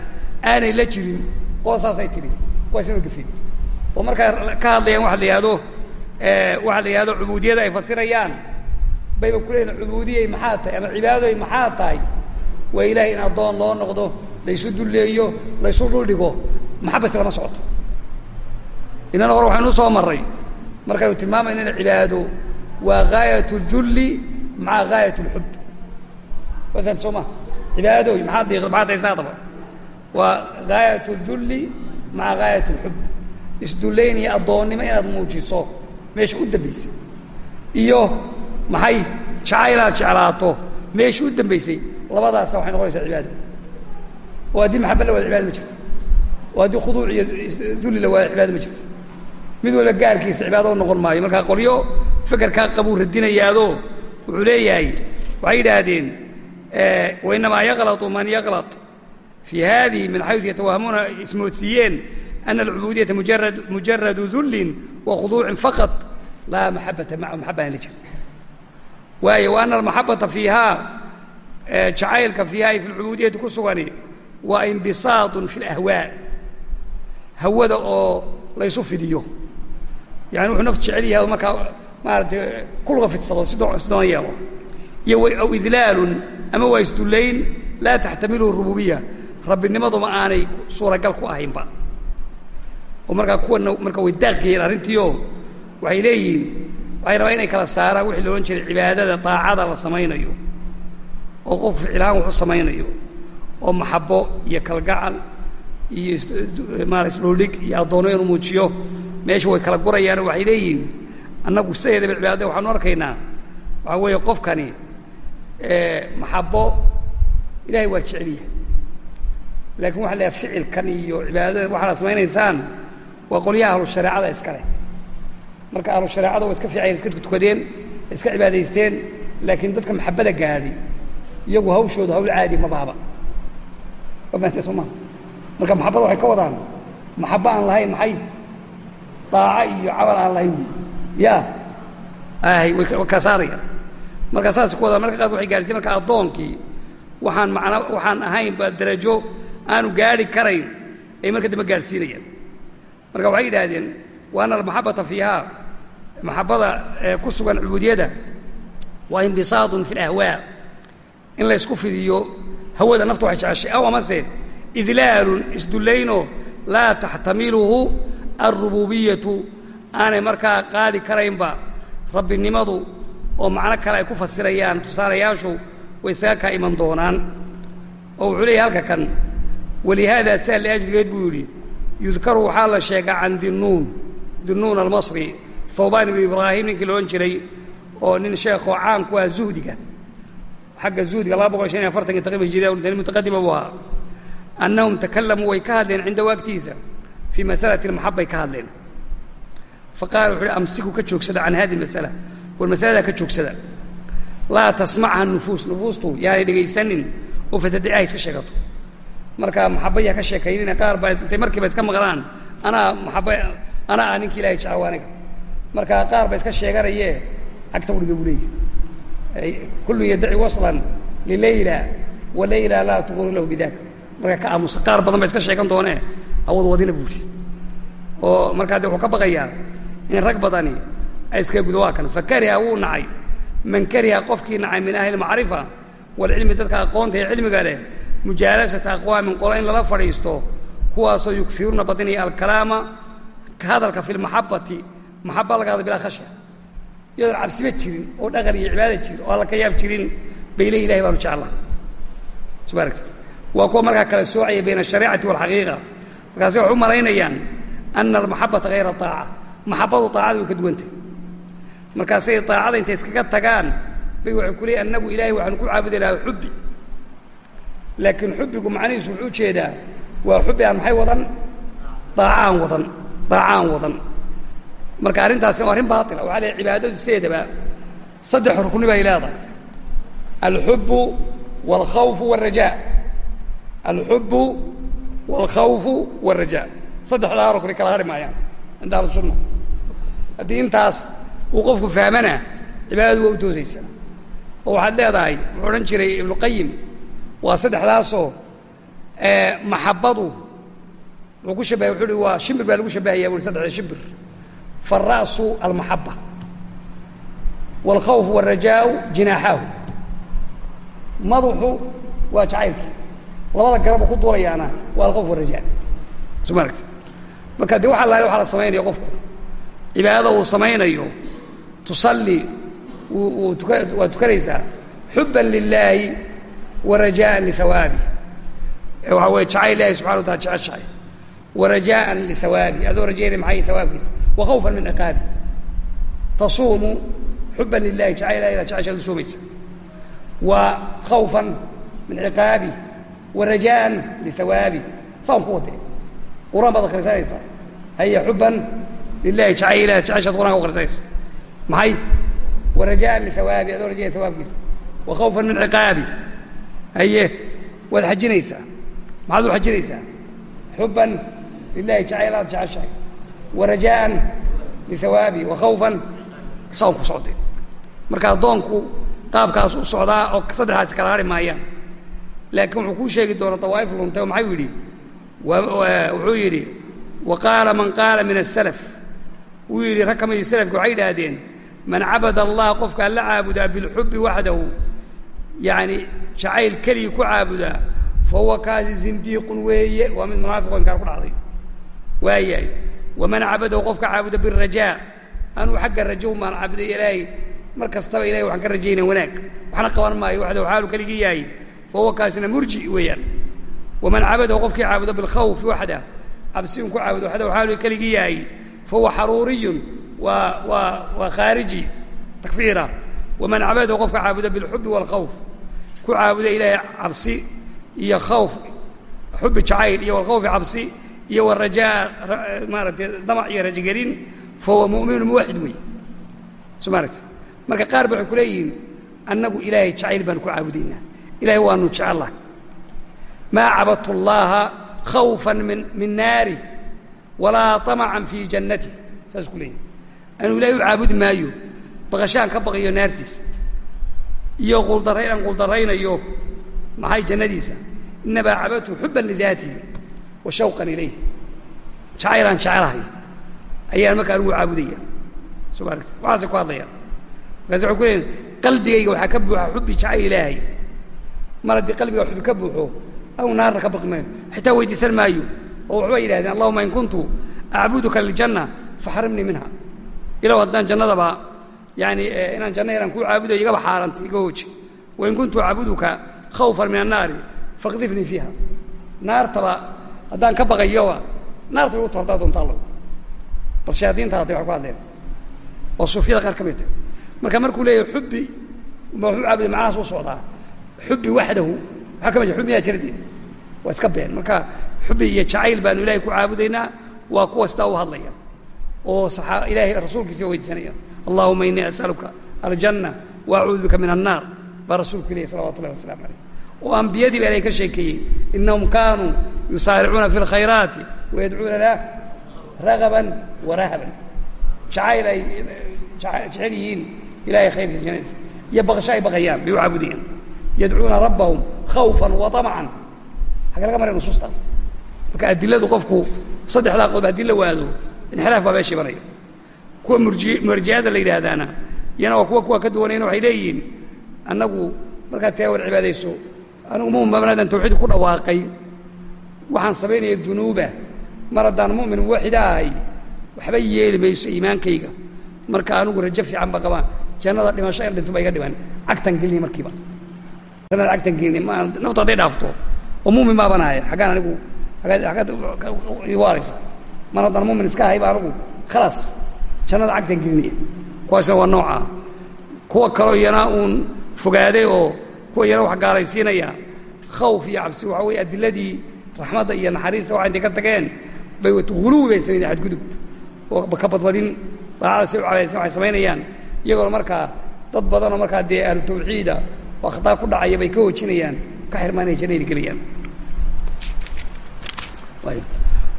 aanay la jirin oo saasay tidhi kuwaas inoo gafeen oo markaa ka hadlayaan waxa la yihahdo waxa la yihahdo cubuudiyada ay fasirayaan bayba ku leeyihin cubuudiyay maxaa tahay ama cibaadoy maxaa tahay waa ilahay in addoon loo noqdo laysu dulleeyo laysu dhuldhigo maxabas lama socoto inana hore waxaynu soo marray markaynu tilmaamayna in cibaado waa gaayat اdulli maca gaayat اlxub waa fahamta soo ma cibaadooy maxaa diiqda maxaa taysaadaba waa gaayat اdulli maca gaayat اlxub isdullayn iyo addoonnimo inaad muujiso meesha u dambaysay iyo maxay jacayl aad jeclaato? Meesha u dambaysay labadaasa waxay noqonaysaa cibaado oo haddii maxaba la waada cibaado ma iyo dulli la waada cibaado ma mid walba gaarkiisa cibaado noqon maayo. Markaa qolyo fekerkaa qabuu radinayaado wuxuu leeyahay waxay yidhaahdeen wainamaa yaklatu man yaklat fii haadihi min xaysu yatawahamuuna ismoodsiiyeen ana alcubuudiyata mujarad mujaradu dullin wa khuduucin faqad laa maxabata macahu maxaba aan la waayo wa ana almaxabata fiihaa jacaylka fiiha ay fi lcubuudiyati ku sugani waa inbisaadun fi اlahwaa hawada oo laysu fidiyo. Yani wuxuu naftu jecel yahay markaa maaratay kulga fidsado si doon yeelo. Iyo aw idlaalun ama waa isdullayn laa taxtamiluhu rububiya. Rabbinimaduma aanay suuragal ku ahaynba. Oo markaa kuwana marka way daaqiyeen arrintiio waxay leeyihiin waxay rabaa inay kala saaraan wixii la odhan jiray cibaadada daacada la samaynayo oo qofku ficilhaan wax u samaynayo oo maxabo iyo kalgacal iyo maara isdhuldhig iyo addoonno inuu muujiyo meesha way kala gurayaanoo waxay leeyihiin annagu sideedaba cibaadada waxaanu arkaynaa. Waxaa weeye qofkani maxabo ilahay waa jeceliya. Laakiin waxa la ficilkan iyo cibaadada waxaad samaynaysaan waa qolyaha ahlu shareecada iska leh marka ahlu shareecada waa iska fiicayn iska tukadeen iska cibaadaysteen laakiin dadka maxabada gaadhay iyagu hawshooda hawl caadi ma bahaba waa fahamtay soo maa marka maxabada waxay ka wadaan maxabo aan lahayn maxay? Daaco iyo camal aan lahayn wey ya ahay way ka saarayaan. Marka saas ku wadaan marka qaar waxay gaadhsiin marka addoonkii waxaan macna waxaan ahayn ba darajo aanu gaadhi karayn ay marka dambe gaadhsiinayaan. Marka waxay yidhaahdeen wa ana almaxabata fiihaa maxabada ku sugan cubuudiyada waa inbisaadun fi alahwaa in laysku fidiyo hawada naftu waxay jeceshay aw amase idlaalun isdullayno laa taxtamiluhu alrububiyatu aanay markaa qaadi karaynba rabbinimadu oo macno kale ay ku fasirayaan tusaalayaashu way isaga kaa iman doonaan. Oo wuxuu leeyahy halka kan walihaada saa liajligeed buu yidhi yudkaru waxaa la sheegaa can dinnuun. Dinnuun almasri thawbaan ibnu ibraahim ninkii loodhan jiray oo nin sheekoo caan ku ah zuhdiga. Xagga zuhdiga laba boqol shan iyo afartanki taqriban hijiriya mutaqadima buu ahaa. Annahum takalamuu way ka hadleen cinda waagtiisa fii masalati almaxabbay ka hadleen. Fa qaala wuxu uhi amsiku ka joogsada can hadi masala war masaladaa ka joogsada. Laa tasmacha nufuus nufuustu yaanay dhegaysanin oo fatadicaha iska sheegato. Marka maxabaya ka sheekaynina qaar baa intay markiiba iska maqlaan anaa maxaba anaa ah ninki ilahay jecel marka qaar ba iska udhiga buu leeyahy kullun yaddaci waslan lilayla wa layla laa tuquru lahu bidaka marka ka aamusa qaar badan ba iska sheegan doonee awad wadina buuri oo markaa de wuxuu ka baqayaa in rag badani ay iskaga gudo waa kan. Fakariha wuu nacay. Man kariha qofkii nacay min ahli macrifa walcilmi dadka aqoonta ee cilmiga leh mujaalasata aqwaamin qolo in lala fadhiisto kuwaasoo yugiruuna badinaya alkalaama ka hadalka fi lmaxabati maxaba laga hadla bilaa khashya iyadoon cabsiba jirin oo dhaqan iyo cibaada jirin oo alla ka yaab jirin bay ilahay baanu jeclaa. Soo ma aragtid waa kuwa markaa kala soocaya bayna ashareicati walxaqiiqa markaase waxay malaynayaan ana almaxabata hayra aaca maxabadu aacada way ka duwantay markaasay aacada intay iskaga tagaan bay waxay ku annagu ilahay waxaanu ku caabudi lahaa xubbi. Laakiin xubbigu macnihiisu wuxuu u jeedaa waa xubbi aan maxay wadan? Daacaan wadan. Daacaan wadan marka arrintaasina waa arrin baatila waxaa leehay cibaadadu sideedaba. Saddex rukni bay leedahay. Alxubbu waalkhawfu waalrajaa alxubbu waalkhawfu waalrajaa saddexdaa rukni kala hari maayaan cinda ahlusunna haddii intaas uu qofku fahmana cibaadadu waa u toosaysaa oo waxaad leedahay wuxuu odhan jiray ibnuqayim waa saddexdaasoo maxabadu wuxuu ku shabahay wuxuu uhi waa shimbir baa lagu shabahaya bu saddexda shimbir faالra'su almaxaba wاlkhawfu wالrajaau jinaaxaahu maduxu waa jacaylkii labada garaba ku duulayaana waa alkhawf wالraja soo ma aragti marka de waxa la waxa la samaynaya qofku cibaadada uu samaynayo tusalli waa tukanaysaa xuba lilaahi warajaءa lihawaabi waxa weye jacayl ilahi subxana wa taala jeceshahay warajaءa lihawaabi adoo rajaynay maxay hawaabkiisa wkhawfa min ciqaabi tasuumu xuba lilahi jacayl ilah jeceshaad u soomaysa wa khawfan min ciqaabi wa rajaan lihawaabi saan ku wade quraan baad akhrisanaysaa haya xuban lilahi jacayl ilah jeceshaad quraan ka akhrisanaysa maxay wa rajaan lihawaabi adoo rajaya hawaabkiisa wa khawfan min ciqaabi haye waad xajinaysaa maxaad u xajinaysaa xuban lilahi jacayl aad jeceshahay warajaءan lihawaabi wakhawfan saan ku socday marka addoonku qaabkaas u socdaa oo saddexdaasi kala hari maayaan laakiin wuxuu kuu sheegi doona dawaa'if luntay oo maxau yidhi wuxuu yidhi wa qaala man qaala min asalaf wuu yidhi rag ka midii salafki waxay idhaahdeen man cabada allah qofka alla caabudaa bilxubbi waxdahu yaani jacayl keligii ku caabudaa fa huwa kaasi zindiiqun weeye waa mid munaafiqo inkaar ku dhacday waayahay waman cabadahu qofka caabuda birajaa anuu xagga rajahu maan caabuday ilaahay. Mar kastaba ilahay waxaan ka rajaynaa wanaag. Waxna qaban maayo waxdahu xaalu keligii yahay. Fa huwa kaasina murji weeyaan. Waman cabadahu qofkii caabuda bilkhawfi waxda. Cabsiun ku caabudo waxdahu xaalu keligii yahay. Fa huwa xaruuriyun waa waa waa khaariji takfiira. Waman cabadahu qofka caabuda bilxubi waalkhawf ku caabuda ilaahay cabsi iyo khawf xubi jacayl iyo walkhawfi cabsi iyo wrajaa maaratay damac iyo rajagelin fahuwa muminu muwaxid wey soo maaragti marka qaar ba waxay ku leeyihiin annagu ilaahay jacayl baanu ku caabudaynaa. Ilahay waanu jeclah maa cabadtu اllaha khawfa min naari walaa طamaca fii jannati. Saas ku leeyihiin anuu ilahay u caabudi maayo baqashaan ka baqayo naartiisa iyo quldarayn quldaraynayo maxay jannadiisa? Inamaa cabadtu xuba lidaatihi wa shawqan ilayh. Jacaylaan jecelahay ayaan markaa anugu caabudaya soo ma aragti waxaasay ku hadlayaan markaas waxay ku leeyiin qalbigayga waxaa ka buuxa xubbi jacayl ilaahay. Mar haddii qalbiga xubbi ka buuxo anu naarna ka baqi maayo. Xitaa weydiisan maayo. Oo waxbay yidhahdeen allahuma in kuntu acbuduka liljanna faxrimnii minha. Ilaw haddaan jannadaba yaani inaan janna inaan kuu caabudayo igaba xaaranta iga hooji. Wain kuntu acbuduka khawfan min annaari faqdifnii fiiha. Naartaba haddaan ka baqayoba naarta igu tordaa doonta allow bal shayaadiinta hadday wax ku hadleen. Oo suufyada qaar ka mid ta marka markuu leeyahay xubbi ma caabuday macnahaas u socdaa. Xubbi waxdahu waxaa ka mid xubbi miyaa jiradeed waa iska been. Marka xubbi iyo jacayl baanu ilahay ku caabudaynaa waa kuwa sidaa u hadlaya. Oo saaa ilahay rasuulkiisa weydiisanaya. Allahuma inii as'aluka aljanna wa bika min annaar baa rasuulku ilahi salawatu ullahi waslamu oo ambiyadii ba ilahay ka sheekeeyey. Inahum kaanuu yusaaricuuna fi اlkhayraati wayadcuunana ragaban warahaban jacayl ay jecel yihiin ilahay khayrka jannadiisa iyo baqasho ay baqayaan bay u caabudayaan yadcuuna rabbahum khawfan wa طamcan xagga laga maraya nusuustaas. Marka adiladu qofku saddexdaa qodob haddii la waado inxiraaf baa meesha imanaya kuwa murji'ada la yidhaahdaana iyana waa kuwa kuwa ka duwanayna waxay leeyihiin annagu markaad taa war cibaadayso anigu mumin babnaadan tawxiid ku dhawaaqay. Waxaan samaynaya dunuuba. Mar haddaan mu'min muwaxida ahay waxba yeeli mayso iimaankayga. Marka anigu rajo fiican ba qabaa jannada dhimasho in dhinto ba iga dhiman cagtan gelini markiiba. Jannada cagtan gelini ma naftu hadday dhaafto oo mumin baabanahay xaggaan anigu aggaad igu araysa mar haddaan mumin iska ahay ba anigu khalaas jannada cagtan gelinaya kuwaasna waa nooca. Kuwa kaloo iyana uun fogaaday oo kuwa iyana wax gaalaysiinaya khawf iyo cabsi waxa weye adiladii raxmadda iyo naxariista waxa intay ka tageen bay huluwi bay samaynaya xadgudub oo ka badbadin daacada say u calaysan waxay samaynayaan. Iyagoona markaa dad badanoo markaa dee ahlu tawxiida oo khataa ku dhacaya bay ka hoojinayaan ka xirmaanaya jannayna gelayaan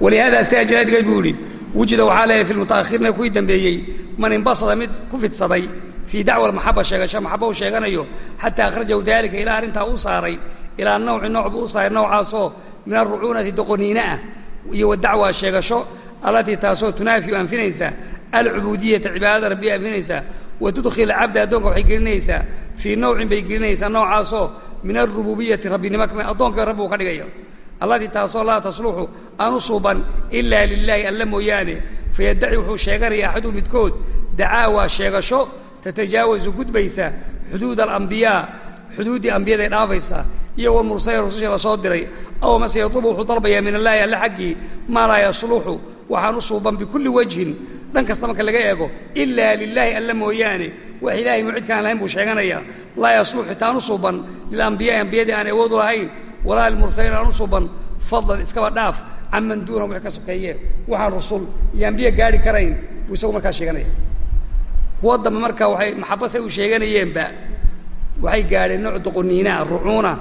walihaada sidaa jalaadgeed buu yidhi wujida waxaa leeyahay fi lmutaakhiriina kuwii dambeeyey man inbasada mid ku fidsaday fii dacwa almaxaba sheegasho maxaba u sheeganayo xataa akhrajahu daalika ilaa arrintaa u saaray ilaa nawci nooc buu u saaray noocaasoo min alrucuunati doqoniina ah iyo wadacwa sheegasho allatii taasoo tunaafi anfinaysa alcubuudiyata cibaadada rabbiya anfinaysa wa tudkhil cabda addoonka waxay gelinaysaa fii nawcin bay gelinaysaa noocaasoo min alrububiyati rabbinimo addoonka rabbi uu ka dhigaya allatii taasoo laa tasluxu aan u suuban ilaa lilaahi alla mooyaane fayaddaci wuxuu sheeganaya axaduu midkood dacaawa sheegasho tatajaawasu gudbaysa xuduud alambiyaa xuduuddii ambiyaday dhaafaysa iyo walmursaliin rususha la soo diray aw mase yatlubu wuxuu dalbayaa min allaahi alle xaggii maa laa yasluxu waxaan u suuban bikulli wajhin dhan kasta marka laga eego ilaa lilaahi alla mooyaane wax ilaahay mucidkaan lahayn buu sheeganaya laa yasluxu xitaan u suuban lilambiyaai ambiyadii aan awoodu lahayn walaa lilmursaliin aan u suuban fadlan iskaba dhaaf canman duuna wix ka sokeeye waxaan rusul iyo ambiya gaari karayn buu isagu markaa sheeganaya. Kuwa dambe marka waxay maxabasay u sheeganayeenba waxay gaadheen nooc doqoniinaa rucuuna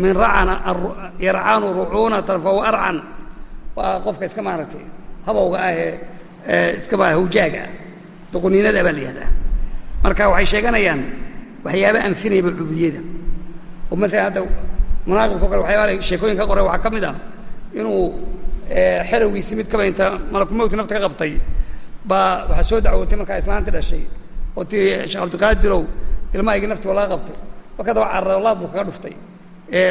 min racana yarcanu rucuunatan fahuwa arcan. Waa qofka iska maaragtay habowga ah ee iska ma hawjaaga ah. Doqoniinada baa la yihahdaa marka waxay sheeganayaan waxyaaba anfinayaba cubudiyada oo maalan hadda munaaqibka kale waxyaaba sheekooyin ka qoray waxaa ka mid ah inuu xerowgiisi mid kaba inta malakumowti nafta ka qabtay baa waxaa soo dacwootay markaa islaanti dhashay oo tii sheekh cabdiqaadirow ilmahaygii nafti waa laga qabtay. Marka daba carolaad buu kaga dhuftay.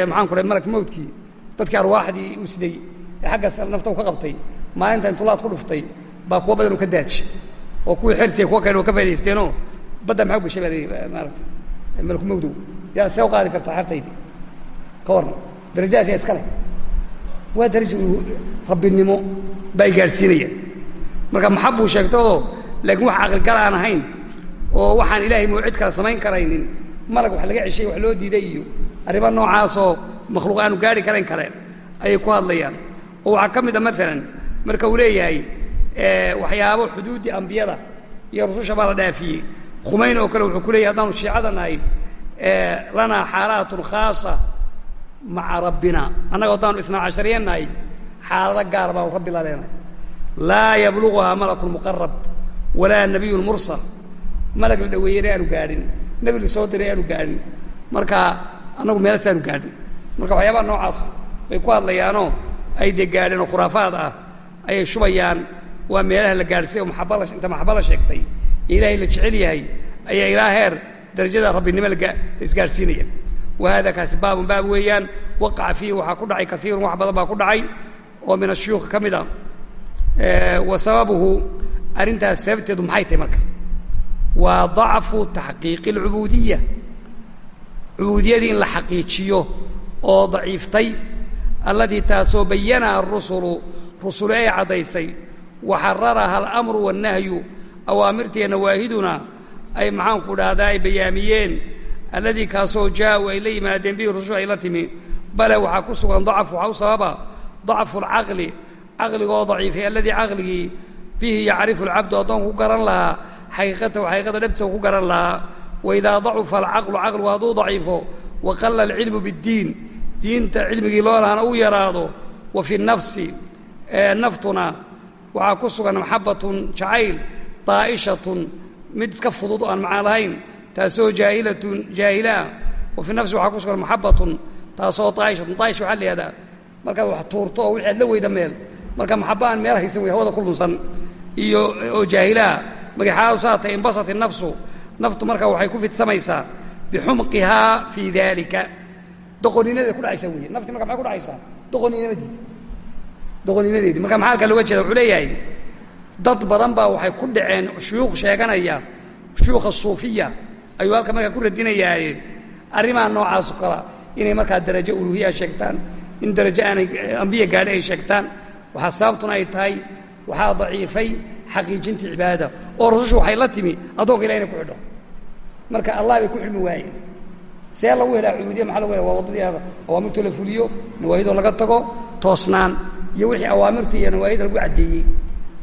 Maxaan ku dhahay malak mawdkii dadkii arwaaxdii uu siday ee xaggaas nafta u ka qabtay maalinta intuu ku dhuftay baa kuwa badan u ka daadshay oo kuwii xersiya kuwa kale oo ka faa'idaysteenoo badda maxaa u gashay baa maarata malakumawdow yaa see u qaadi kartaa xertaydii ka warran. Darajadaas yaa iska leh. Waa daraja rabbinimo baa ay gaadhsiinayaan marka maxab buu sheegtadoo laakiin wax caqligal aan ahayn oo waxaan ilaahay muu cid kale samayn karaynin malag wax laga ceshay wax loo diiday iyo arrimo noocaasoo makhluuq aanu gaari karayn kale ayay ku hadlayaan. Oo waxaa ka mid a maalan marka uu leeyahay waxyaabo xuduuddii ambiyada iyo rususha baa la dhaafiyey. Khumayn oo kale wuxuu ku leeyahy haddaanu shiicada nahay lanaa xaalaatun khaasa maca rabbina. Annaga haddaanu isnaa cashariya nahay xaalado gaar baanu rabbi la leenahay laa yabluguhaa malakun muqarab walaa nabiyun mursal. Malag la dhaweeyena aanu gaadhin nebi la soo diray aanu gaadhin. Marka annagu meelasaanu gaadhin. Marka waxyaabaha noocaas bay ku hadlayaanoo ay dee gaadheen oo khuraafaad ah ayay shubayaan. Waa meelaha la gaadhsay oo maxaba inta maxaba la sheegtay. Ee ilaahay la jecel yahay ayaa ilaa heer darajada rabbinimo la isgaadhsiinaya wa hada kaasi baabun baab weeyaan waqaca fiihi waxaa ku dhacay kaiirun wax badan baa ku dhacay oo min ashuyuukh ka mid a wa sababuhu arrintaas sababteedu maxay tahay marka waa dacfu taxqiiqi اlcubuudiya cubuudiyadii in la xaqiijiyo oo daciiftay allatii taasoo bayanaha arusulu rusulu ay caddaysay waxararaha alamru waannahyu awaamirtiiyo nawaahiduna ay maxaanku dhahdaa ay bayaamiyeen alladii kaasoo jaa-u ay la yimaadeen bihi rusul ay la timi. Bale waxaa ku sugan dacf waxaa u sababa dacfu اlcaqli caqligoo daciifay alladii caqligii bihi yacrifu alcabdu addoonku ku garan lahaa. Xaqiiqatahu xaqiiqada dhabtiisa ku garan lahaa. Waidaa dacufa alcaqlu caqligu hadduu daciifo waqalla alcilmu biddiin. Diinta cilmigii loo lahana uu yaraado. Wa fi nafsi naftuna waxaa ku sugan maxabbatun jacayl daa'ishatun. Mid iska fudud oo aan macaan lahayn taasoo jaahilatun jaahilaa wa fi nafsi waxaa ku sugan maxabbatun taasoo daa'ishatun daa'isha waxaa la yihahdaa markaad wax tuurto oo wixi aad la weyda meel marka maxaba aan meel haysan wey hawada ku lunsan. Iyo oo jaahilaha magaxaadu saatay inbasat inafsu naftu markaa waxay ku fidsamaysaa bixumqihaa fii daalika. Doqoninadeeda ku dhacaysa weeye nafti marka maxay ku dhacaysaa? Doqoninimadeedi doqonnimadeedi marka maxaa halkaa looga jeeda wuxuu leeyahay dad badan baa waxay ku dhaceen shuyuukh sheeganaya shuyuukha suufiya ayuu halka markaa ku radinayaaye. Arrimaha noocaasoo kala inay markaa darajo uluhiya sheegtaan in darajo aanay ambiya gaadhi ay sheegtaan waxaa sababtuna ay tahay waxaa daciifay xaqiijinta cibaadada oo rusushu waxay la timi addoonka ilah inay ku xidho. Marka allah bay ku xidhmi waayeen. See lagu helaa cubuudiya maxa lagu hela waa waddadii awaamirtoo la fuliyo nawaahidoo laga tago toosnaan iyo wixii awaamirta iyo nawaahida lagu caddeeyey.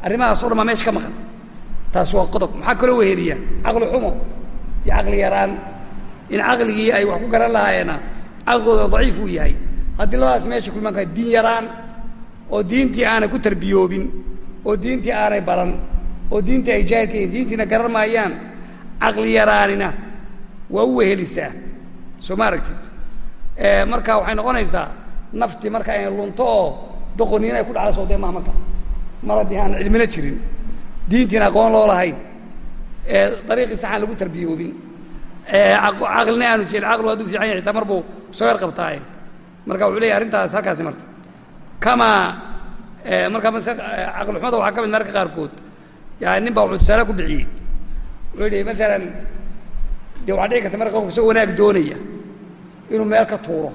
Arrimahaas o dhan baa meesha ka maqan. Taas waa qodob. Maxaa kaloo weheliya caqli xumo iyo caqli yaraan. In caqligii ay wax ku garan lahaayeena caqligooda daciif uu yahay. Haddii labadaas meesha kulmaan kara diin yaraan oo diintii aanay ku tarbiyoobin oo diintii aanay baran oo diintii ay jaahilka yihiin diintiina garan maayaan caqli yaraanina waa u wehelisaa. Soo ma aragtid? Marka waxay noqonaysaa nafti marka ay lunto oo doqoniin ay ku dhacda soo dee maa marka. Mar haddii aan cilmina jirin diintiina aqoon loo lahayn dariiqii saxaan lagu tarbiyoobin. Caqlina aanu jirin caqligu hadduu fiican yahay xitaa mar buu soo yar marka wuxuu leeyahy arrintaas halkaasi marta. Kamaa marka caqlixumada waxaa ka mid mararka qaarkood yani nin baa wuxuu tusaale ku bixiyey. Wuxuu yihi maalan dee waxaa dhici karta marka qofku isagoo wanaag doonaya inuu meel ka tuuro.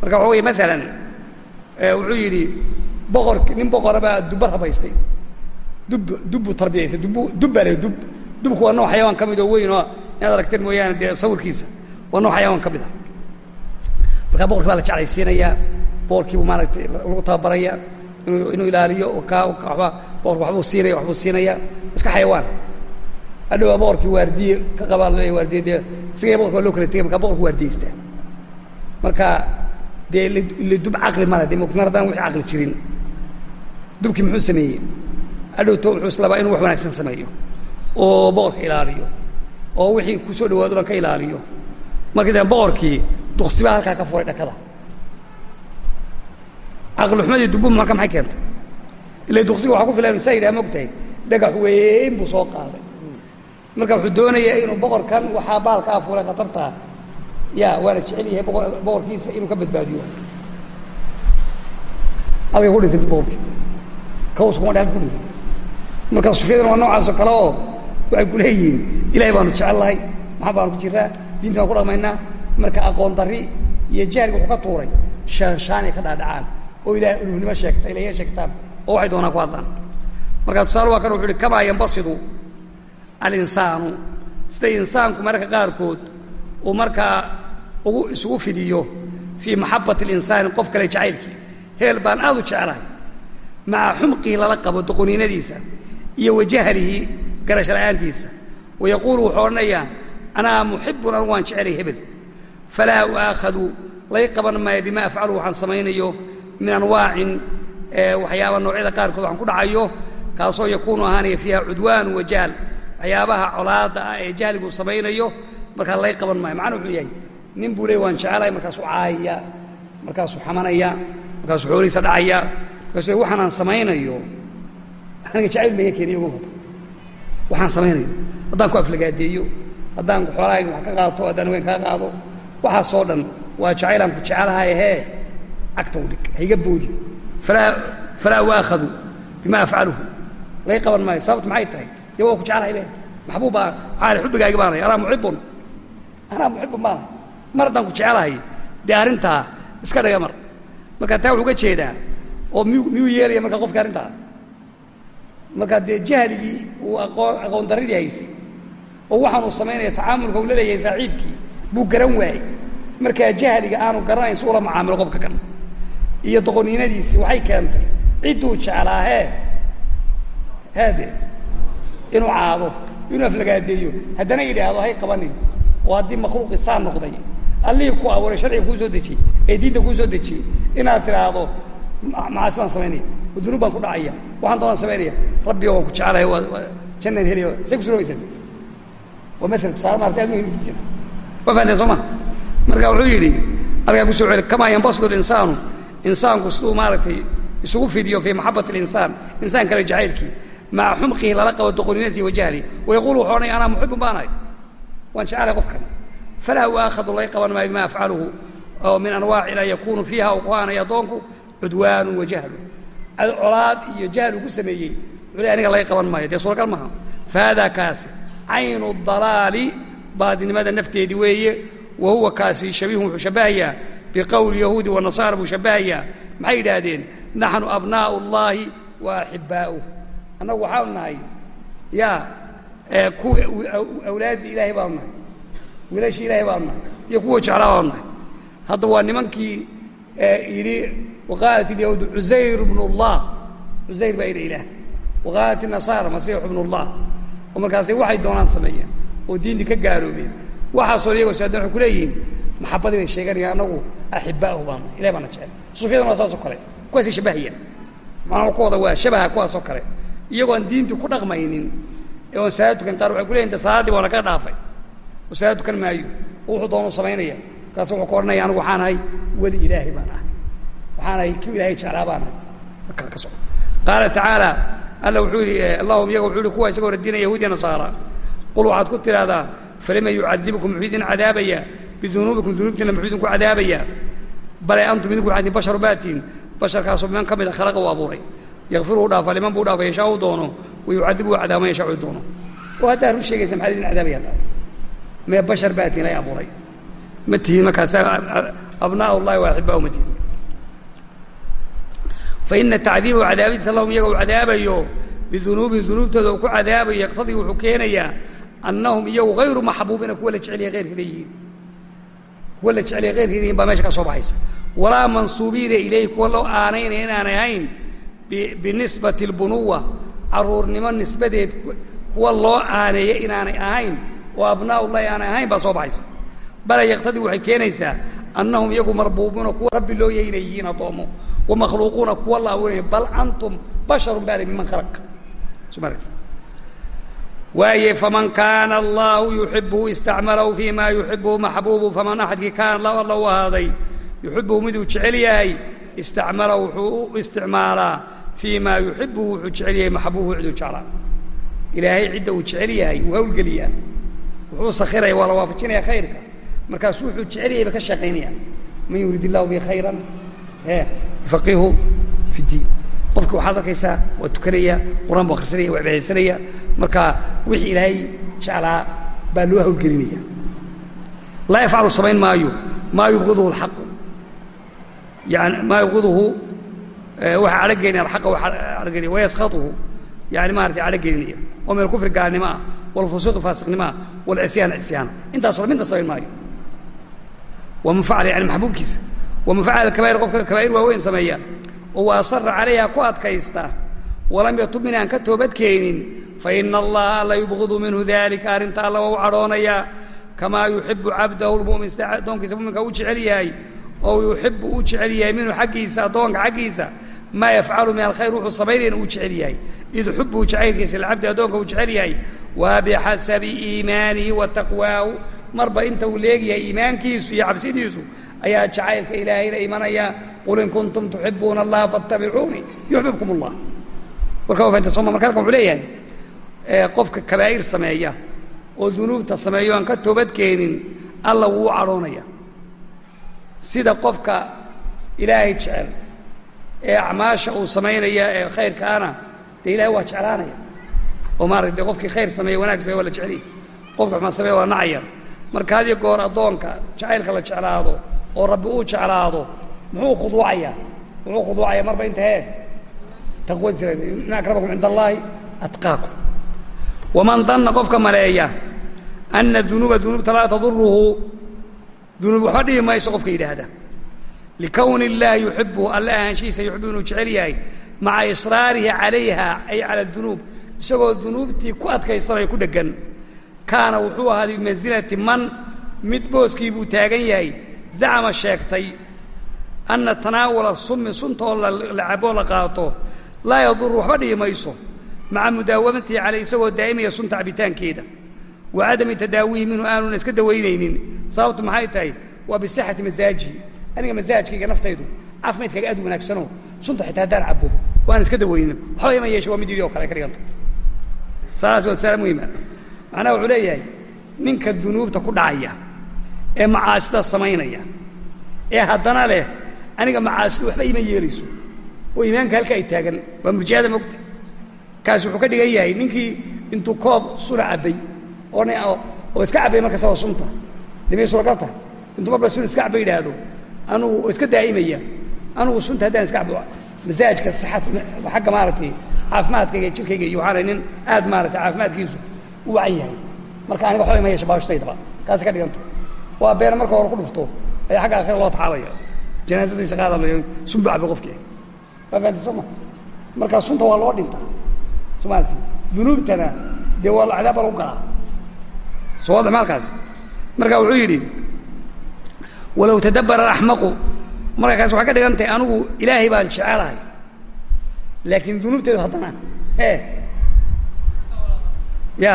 Marka waxa wey maalan wuxuu yidhi boqor nin boqora baa dubba rabaystay dub dubbuu tarbiyaystay dub dub baa le dub dubku waa xayawaan ka oo weyn oo inaad aragteen mooyaane dee sawirkiisa waa xayawaan ka mid ah. Markaa boqorki baa la jeclaysiinayaa boqorkiibuu maaragtay lagu tababaraya inuu inuu ilaaliyo ka waba boqorka waxbuu siinaya waxbuu siinaya iska xayawaan. Hadhowaa boqorkii waardiye ka qabaa laleeya waardiye dee isagaya boqorka loo kala tegay markaa boqorku waardiyeystaa marka dee ile dub caqli male de mar haddaan wixii jirin. Dubkii muxuu sameeyey hadhowto wuxuu islabaa inuu wax wanaagsan sameeyo oo boqorka ilaaliyo oo wixii ku soo dhawaado dhan ka ilaaliyo. Markii dambe boqorkii duksi baa halkaa ka furay dhakada. Caqlixumadii dubu marka maxay keentay? Ila duksiga waxaa ku filan saa yidhaha mogtahay dhagax weyn buu soo qaaday. Marka wuxuu doonaya inuu boqorkan waxaa baalka afuulay khatartaa. Ya waana jecel yahay boqor boqorkiisa inuu ka badbaadiyo. Halkay ku dhintay boqorkii. Kaws kuma dhean ku dhintay marka sufyadana waa noocaasoo kale oo waxay ku leeyihiin ilahay baanu jecel lahay maxaa baanu ku jiraa? Diinta baan ku dhaqmaynaa marka aqoon iyo jahliga wuxuu ka tuuray shaanshaanay ka dhaadhacaan. Oo ilahay uluhnimo sheegta ilahya sheegtaan oo waxay doonaan ku hadlaan marka tusaale waa kan wuxu uhi kamaa yambasidu alinsaanu. Sida insaanku mararka qaarkood uu markaa ugu isugu fidiyo fii maxabati اlinsaani qof kale jacaylkii heel baan aad u jeclahay. Maca xumqihi lala qabo doqoniinadiisa iyo wajahlihi garasho la'aantiisa wayaquulu wuxuu odhanayaa anaa muxibun anugu waan jecelay hebel. Falaa u'aakhadu lay qaban maayo bima afcalu waxaan samaynayo min anwaacin waxyaaba noocyada qaarkood waxaan ku dhacayo kaasoo yakuunu ahaanaya fiiha cudwaanu wa waxyaabaha colaadda ah ee jahligu samaynayo markaa lay qaban maayo. Macana wuxuu yahay nin buu leey waan jecelahay markaasuu caayaya markaasuu xamanaya markaasuu xoolihiisa dhacaya markaasuu waxaan aan samaynayo aniga jacayl ba iga keeniy ogow waxaan samaynayo haddaan ku aflagaadeeyo haddaan xoolahayga wax ka qaato haddaan weyn kaa qaado waxaasoo dhan waa jacaylaan ku jecelahay hee cagta u dhig hayga boodi. Falaa falaa waakhadu bima afcaluhu. Lay qaban maayo sababtu maxay tahay? Dee waa ku jecelahay be maxbuub baa waxaan xubbigayga baanay anaa muxibun anaa muxibun baanay mar haddaan ku jecelahay dee arrintaa iska dhiga mar. Marka taa wuxuu ga jeedaa oo miyuu miyuu yeelaya marka qofka arrintaa marka dee jahligii uu aqoon darridii haysay oo waxaanuu samaynaya tacaamulka uu la leeyahay saaxiibkii buu garan waayey markaa jahliga aanu garanayn si ula macaamilo qofka kan iyo doqoniinadiisii waxay keentay cidduu jeclaa hee haade inuu caado inuu aflagaadeeyo haddana yidhaahdo hay qabanin oo haddii makhluuqi saa noqday allihii ku abuuray sharciga kuu soo dejiyey ee diinta kuu soo dejiyey inaad tidhaahdo macaasi baan samaynaya oo dunuub baan ku dhacaya. Waxaan doonaan samaynaya rabbiga waan ku jecelahay jannaan helaya say ku surogaysa waa maala tusaale maarta muhiim jira waa fahanteen soo ma? Marka wuxuu yidhi halkaa ku soo celi kamaa yanbasidu linsaanu? Insaanku siduu maaragtay isugu fidiyo fii maxabat alinsaan insaan kale jacaylkii. Maca xumqihi lala qabo doqoninasi wajahli wayaquulu wuxuu odhanaya anaa muxibun baanahay waan jecelahay qofkan falaa uaakhadu laga qaban maayo bima afcaluhu oo min anwaaci laa yakunu fiiha uu ku aanay addoonku cudwaanu wa jahlu colaad iyo jahl uu ku sameeyey aniga laga qaban maayo dee suuragal maaha. Fahaadaa kaasi caynu dalaali baadinimada nafteedii weeye wa huwa kaasi shabiihun wuxuu shabbahayaa biqowli yahuudi wanasaara buu shabbahayaa maxay yidhaahdeen? Naxnu abnaa'u اllaahi wa axibbaa'uh annagu waxaanu nahay yaa kuwa awlaadda ilaahay baanu nahay wiilashii ilaahay baanu nahay iyo kuwa jeclaa baanu nahay. Hadda waa nimankii yidhi waqaalat ilyahuud cusayr bnu اllah cusayr baa ina ilaah waqaalat inasaara masiixu bnu اllah oo markaasay waxay doonaan sameeyeen oo diintii ka gaaloobeen waxaasoo iyagoo waxay ku leeyihiin maxabadii bay sheeganayaan anagu axibbaa'uhu baanu nahay ilahay baana jecel suufiyaduna waa saasoo kale kuwaasay shabbahayaan macnaa kuwooda waa shabaha kuwaasoo kale iyagoo aan diintii ku dhaqmaynin ee oon salaad tukan qaar waxay ku leeyihiin de salaaddii waa lagaga dhaafay oo salaad tukan maayo oo wuxuu doonu samaynaya markaas wuxuu ka odhanaya anigu waxaan ahay weli ilaahay baan ahay waxaan ahay kiu ilahay jeclaa baan ahay ka soco qaala tacaala alla wuxuu yidhi allahum iyaga wuxuu yihi kuwa isagoo radinaya yahuudiya nasaara qul waxaad ku tidhaahdaa falima yucadibukum muxuu idin cadaabayaa bidunuubikum dunuubtiina muxuu idinku cadaabayaa bale antum idinku waxaad basharu baatiin. Basharkaasoo miman ka mida khalaqa u abuuray. Yakfiruhu dhaafa liman buu dhaafa yashaa u doono wayucadibuhu cadaaba man yashaa u doono. Oo haddaa run sheegaysa maxaad idin cadaabaya hadda mee bashar baatiin ay abuuray. Ma tihin markaas abnaa llahi wa axibaa ma tihin faina tacdiibahu cadaabadiisa lahum iyaga uu cadaabayo bidunuubihim dunuubtooda uu ku cadaabayo yaqtadii wuxuu keenayaa annahum iyagu hayru maxbuubiina kuwa la jeceliya hayrka leeyihiin. Kuwa la jeceliya hayrka leeyihiin baa meesha ka soo baxaysa. Walaa mansuubiina ilayhi kuwa loo aanaynaya inaanay ahayn binisbati اlbunuwa caruurnimo nisbadeed kuwa loo aaneeya inaanay ahayn oo abnaa llahi aanay ahayn baa soo baxaysa bale yaqtadii waxay keenaysaa annahum iyagu marbuubuuna kuwa rabbi loo yahay inay yihiin addoommo wa makhluuquuna kuwa la abuurinaya bal antum basharun baale miman khalaq. Waaye faman kaana allahu yuxibuhu istacmalahu fii ma yuxibuhu maxbuubu faman axadkii kaana lahu alla u ahaaday yuxibuhu miduu jecel yahay istacmala wuxuu u isticmaalaa fii ma yuxibuhu wuxuu jecel yahay maxbuubu ciduu jeclaa. Ilaahay cidda uu jecel yahay wuu hawlgeliyaa wuxuu sakhiraya waa la waafajinaya khayrka markaasu wuxuu jecel yahay bay ka shaqaynayaan man yurid illahu bi khayran yufaqihu fi diin. Qofki waxaad arkaysaa waa tukanaya qur'aan buu akhrisanaya waa cibaadaysanaya. Marka wixii ilaahay jeclaa baa loo hawlgelinaya. Laa yafcalu samayn maayo. Maa yubqiduhu alxaqu yani maa yubqiduhu waxa cadhogelinaya alxaqa waa cadhogelinaya wayaskatuhu yani maarata cadhogelinaya oo min alkufri gaalnimo ah walfusuuqi faasiqnimo ah walcisyaan cisyaana intaasoo midna samayn maayo yani maxbuubkiisa waman facala alkabaa'ir qofka kabaa'ir waaweyn sameeya oo asara calayha ku adkaysta walam yatub min aan ka toobadkeenin faina allaha alla yubqidu minhu dalika arrinta alla waa u cadhoonayaa kamaa yuxibu cabdahu lmumin sida addoonkiisa muminka u jecel yahay oo yuxibu u jecel yahay minhu xaggiisa addoonka xaggiisa maa yafcalu min alkhayr wuxuu samaynayna uu jecel yahay id xubuhu jacaylkiisa lcabdi addoonka uu jecel marba inta uu leegyahay iimaankiisu iyo cabsidiisu ayaa jacaylka ilaahayna imanaya qul in kuntum tuxibuuna allaha fattabicuunii yuxbibkum allah warka waa fainta soma marka halkan wuxuu leeyahay qofka kabaa'ir sameeya oo dunuubta sameeyo aan ka toobadkeenin alla wuu cadhoonaya. Sida qofka ilaahay jecel ee acmaasha uu samaynaya ee khayrkaana dee ilahay waa jeclaanaya. Oo maarata de qofkii khayr sameeya wanaag sameya waa la jeceliya. Qofka xumaan sameya waa nacaya marka hadiyo goor addoonka jacaylka la jeclaado oo rabbi uu jeclaado muxuu khuduucayaa muxuu khuduucaya marba inta hee? Taqwad jira in akramakum cinda allaahi atqaakum. Waman danna qofka maleeya ana dunuuba dunuubta laa taduruhu dunuub waxba dhibi mayso qofka yidhaahda. Likowni illaahi yuxibuhu alla ahaanshihiisa yuxibu inuu jecel yahay maca israarihi calayha ay cala dunuub isagoo dunuubtii ku adkaysanayo ku dheggan kaana wuxuu ahaaday bimansilati man mid booskii buu taagan yahay. Zacama sheegtay anna tanaawula sumi suntaoo la caboo la qaato laa yaduru waxba dhibi mayso maca mudaawamatihi caley isagoo daa'imaya sunta cabitaankeeda. Wa cadami tadaawihi minhu aanuna iska dawaynaynin. Sababtu maxay tahay? Waa bisixati masaajihi aniga masaajkayga naftaydu caafimaadkaaga aad u wanaagsano sunta xitaa haddaan cabo o iska dawaynin. Waxba ima yeesha waa mid yidhi o kale ka dhiganta. Salaadaas waa tusaale muhima macnaha wuxuu leeyahay ninka dunuubta ku dhacaya ee macaasida samaynaya ee haddana leh aniga macaasidu waxba ima yeelayso oo iimaanka halka ay taagan waa murjiada mogta kaasi wuxuu ka dhigan yahay ninkii intuu koob suna cabbay oo iska cabbay markasta oo sunta demay suuragal tahay intuu marba sun iska cabba yidhaahdo anugu iska daa'imaya anugu sunta haddaan iska cabbo masaajka saxad xagga maaragtay caafimaadkayga jirkayga iyo waxaana nin aad maaragtay caafimaadkiisu u wacan yahay. Marka aniga waxba ima yeesha baashusaydaba kaasi ka dhiganta waa beena marka hore ku dhufto ayaa xagga akhira loo taxaabaya. Janaasadiisa qaadamayo sunbu cabay qofkii. Waa fahanti soo ma? Marka sunta waa loo dhinta. Soo maaragtay dunuubtana dee waa cadaab baa lagu galaa. Soo wadax maalkaas. Marka wuxuu yidhi walow tadabbara alaxmaqu marka kaas waxay ka dhigan tahay anigu ilaahay baan jecelahay laakiin dunuubteedu haddana e ya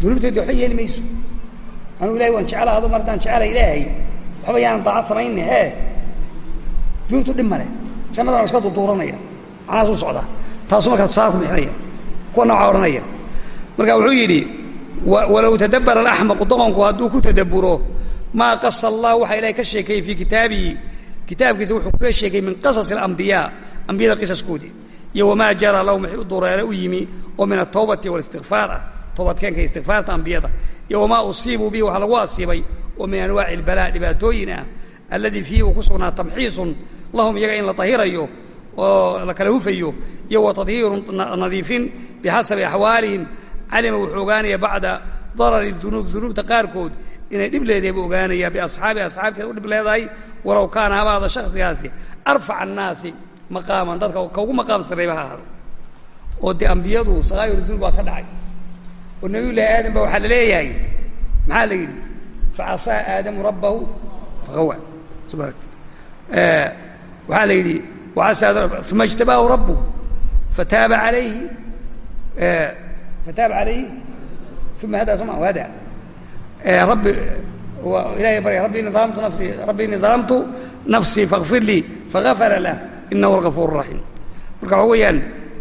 dunuubteedu waxba yeeli mayso. Anugu ilahay waan jecelaha ado mar haddaan jecelahay ilaahay waxba yaanan daacad samayne e dunuubtu dhib male jannada waan iska duduuranaya macnahaas u socdaa. Taasuu markaa tusaale ku bixinaya. Kuwana waxaa odhanaya. Marka wuxuu yidhi walow tadabbara alaxmaqu doqonku hadduu ku tadabburo maa qasa allah waxaa ilahay ka sheekeeyey fii kitaabihi. Kitaabkiisa wuxuu kaga sheekay min qasas alambiyaa ambiyada qisaskoodii iyo wamaa jara lahum wixii u dureere u yimi oo min atawbati walistikfaar ah toobadkeenka istikfaarta ambiyada. Iyo wamaa usiibuu bihi waxa lagu asiibay oo min anwaaci ilbalaa dhibaatooyin ah alladii fiihi uu ku sugnaa tamxiisun lahum iyaga in la tahirayo oo la kala hufayo iyo wa nadiifin bixasabi axwaalihim calima wuxuu ogaanaya bacda darari dunuub dunuubta qaarkood inay dhib leedahay buu ogaanaya biasxaabi asxaabteeda u dhib leedahay walow kaana habaada shaksigaasi arfaca annaasi maqaaman dadka ka ugu maqaam sarreeba ha ahado oo dee ambiyadu sakaayir dunuub waa ka dhacay. Oo nabiyu llahi waxaa la leeyahay. Maxaa la yidhi? Facasaa aadamu rabbahu faqawa. Maaragti waxaa la yidhi uma ijtabaahu rabbu fataaba alayhi fataaba alayhi uma hadaa soo ma hada rabbi ilahay barya rabbi ini alamtu nafsii rabbi ini dalamtu nafsii fakfir lii fagafara lah inahu algafuur raxiim marka waxa weeyaan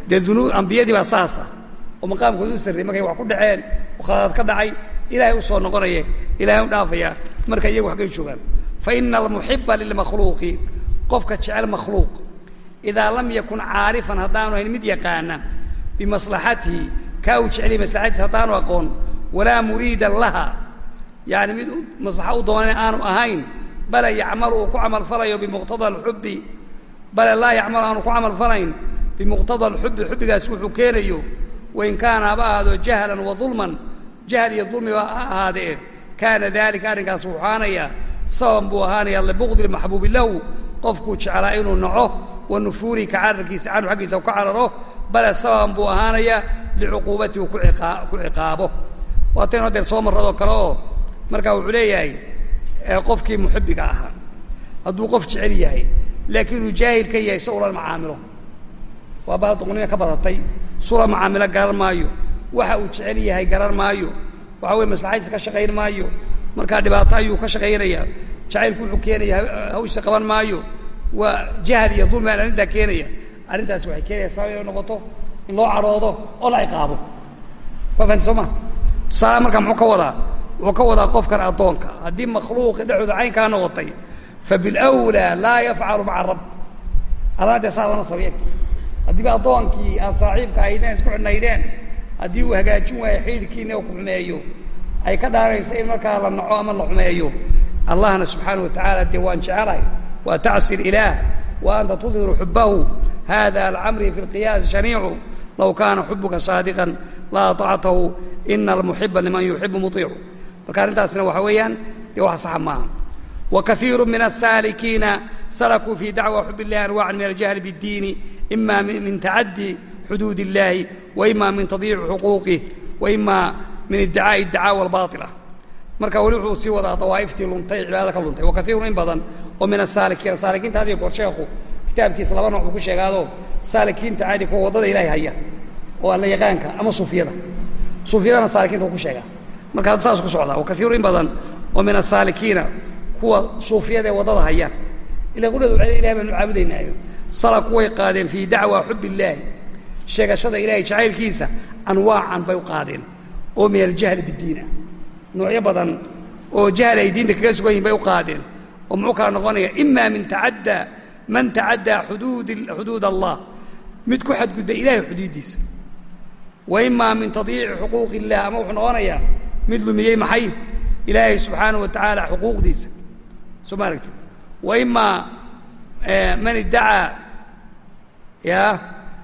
dee dunuub ambiyadii baa saasa oo maqaamkooda u sarrey markay wax ku dhaceen oo khalaad ka dhacay ilahay u noqonaya ilahay u dhaafaya marka iyagu waxgay joogaan. Faina almuxiba lilmakhluuqi qofka jecel makhluuq idaa lam yakun caarifan haddaanu hayn mid yaqaana bimaslaxatihi kaa uu jeceliy maslaxadiisa haddaanu aqoon walaa muriidan laha. Yani mid maslaxa u doonan aanu ahayn bale yacmalu uu ku camalfalayo bimuqtada alxubbi bale laa yacmalu aanu ku camalfalayn bimuqtada alxubbi xubbigaas wuxuu keenayo wain kaana haba ahaado jahlan wa dulman. Jahl iyo dulmiba ha ahaadee. Kaana dalika arrinkaas wuxuu ahaanayaa sababan buu ahaanayaa libuqdi maxbuubi lahu. Qofkuu jeclaa inuu naco wa nufuuri ka cararkiisa canhu xaggiisa u cararo bale sababan buu ahaanayaa licuquubatihi ku ku ciqaabo. Waataynu hadeer soo marradoo kale oo markaa wuxuu leeyahay qofkii muxibiga ahaa. Hadduu qof jecel yahay laakiin uu jaahil ka yahay sa ula macaamilo. Waa bahal doqonnima ka badatay. Sula macaamilo garan maayo. Waxa uu jecel yahay garan maayo. Waxa weye maslaxadiisa ka shaqayn maayo. Markaa dhibaato ayuu ka shaqaynaya. Jacaylku wuxuu keenaya hawshiisa qaban maayo. Waa jahl iyo dulmi aan arrintaa keenaya. Arrintaasi waxay keenaya sabab inay noqoto in loo cadhoodo oo la ciqaabo. Waa fahanti soo ma? Tusaale markaa muxuu ka wadaa. Wuxuu ka wadaa qofkan addoonka. Haddii makhluuqi dhexdooda caynkaa noqotay fabilwlaa laa yafcalu maca rab allana dee saa lama sabiy agtiisa haddiiba addoonkii aad saaxiibka ahaydeen isku xidhnaydeen haddii uu hagaajin waayo xidhiidhkiina u ku xumeeyo ay ka dhaarayso in markaa la naco ama la xumeeyo allahna subxaana wa tacaala dee waan jecelahay waa tacsi ilaah wa anta tudhiru xubahu hada alcamri fi lqiyaasi shaniicu low kaana xubuka saadiqan la aطactahu ina almuxiba liman yuxibu muiicu marka arrintaasna waxa weeyaan dee wax saxa maaha وكثير من السالكين سلكوا في دعوى حب الله أنواعا من الجهل بالدين إما من تعدي حدود الله وإما من تضييع حقوقه وإما من ادعاء الدعاوى الباطلة marka weli wuxuu sii wadaa dawaaiftii luntay cibaadada ka luntay wakaiiru in badan oo min asaalikiina saalikiinta hadiyo goor sheekhu kitaabkiisa laba nooc buu ku sheegaado saalikiinta caadi kuwa waddada ilaahay haya oo alla yaqaanka ama suufiyada suufiyadana saalikiinta wuu ku sheegaa marka hadda saas ku socdaa wakaiiru in badan oo min asaalikiina kuwa suufiyada ee waddada haya ila qudhadu ilahay baanu caabudaynaayo salaku way qaadeen fii dacwa xub sheegashada ilaahay jacaylkiisa anwaacan bay u qaadeen. Oo min aljahli bidiina noocyo badan oo jahli ay diinta kaga sugan yihiin bay u qaadeen. Oo muxuu kala noqonaya? Ima min tacaddaa man tacaddaa xuduud allah. Mid ku xadgudba ilahay xuduuddiisa. Wa imaa min tadyiici xuquuq illah ama wuxuu noqonayaa mid lumiyey maxay? Ilaahay subxaanaه wa tacaala xuquuqdiisa soo ma aragtid? Wa imaa man iddacaa ya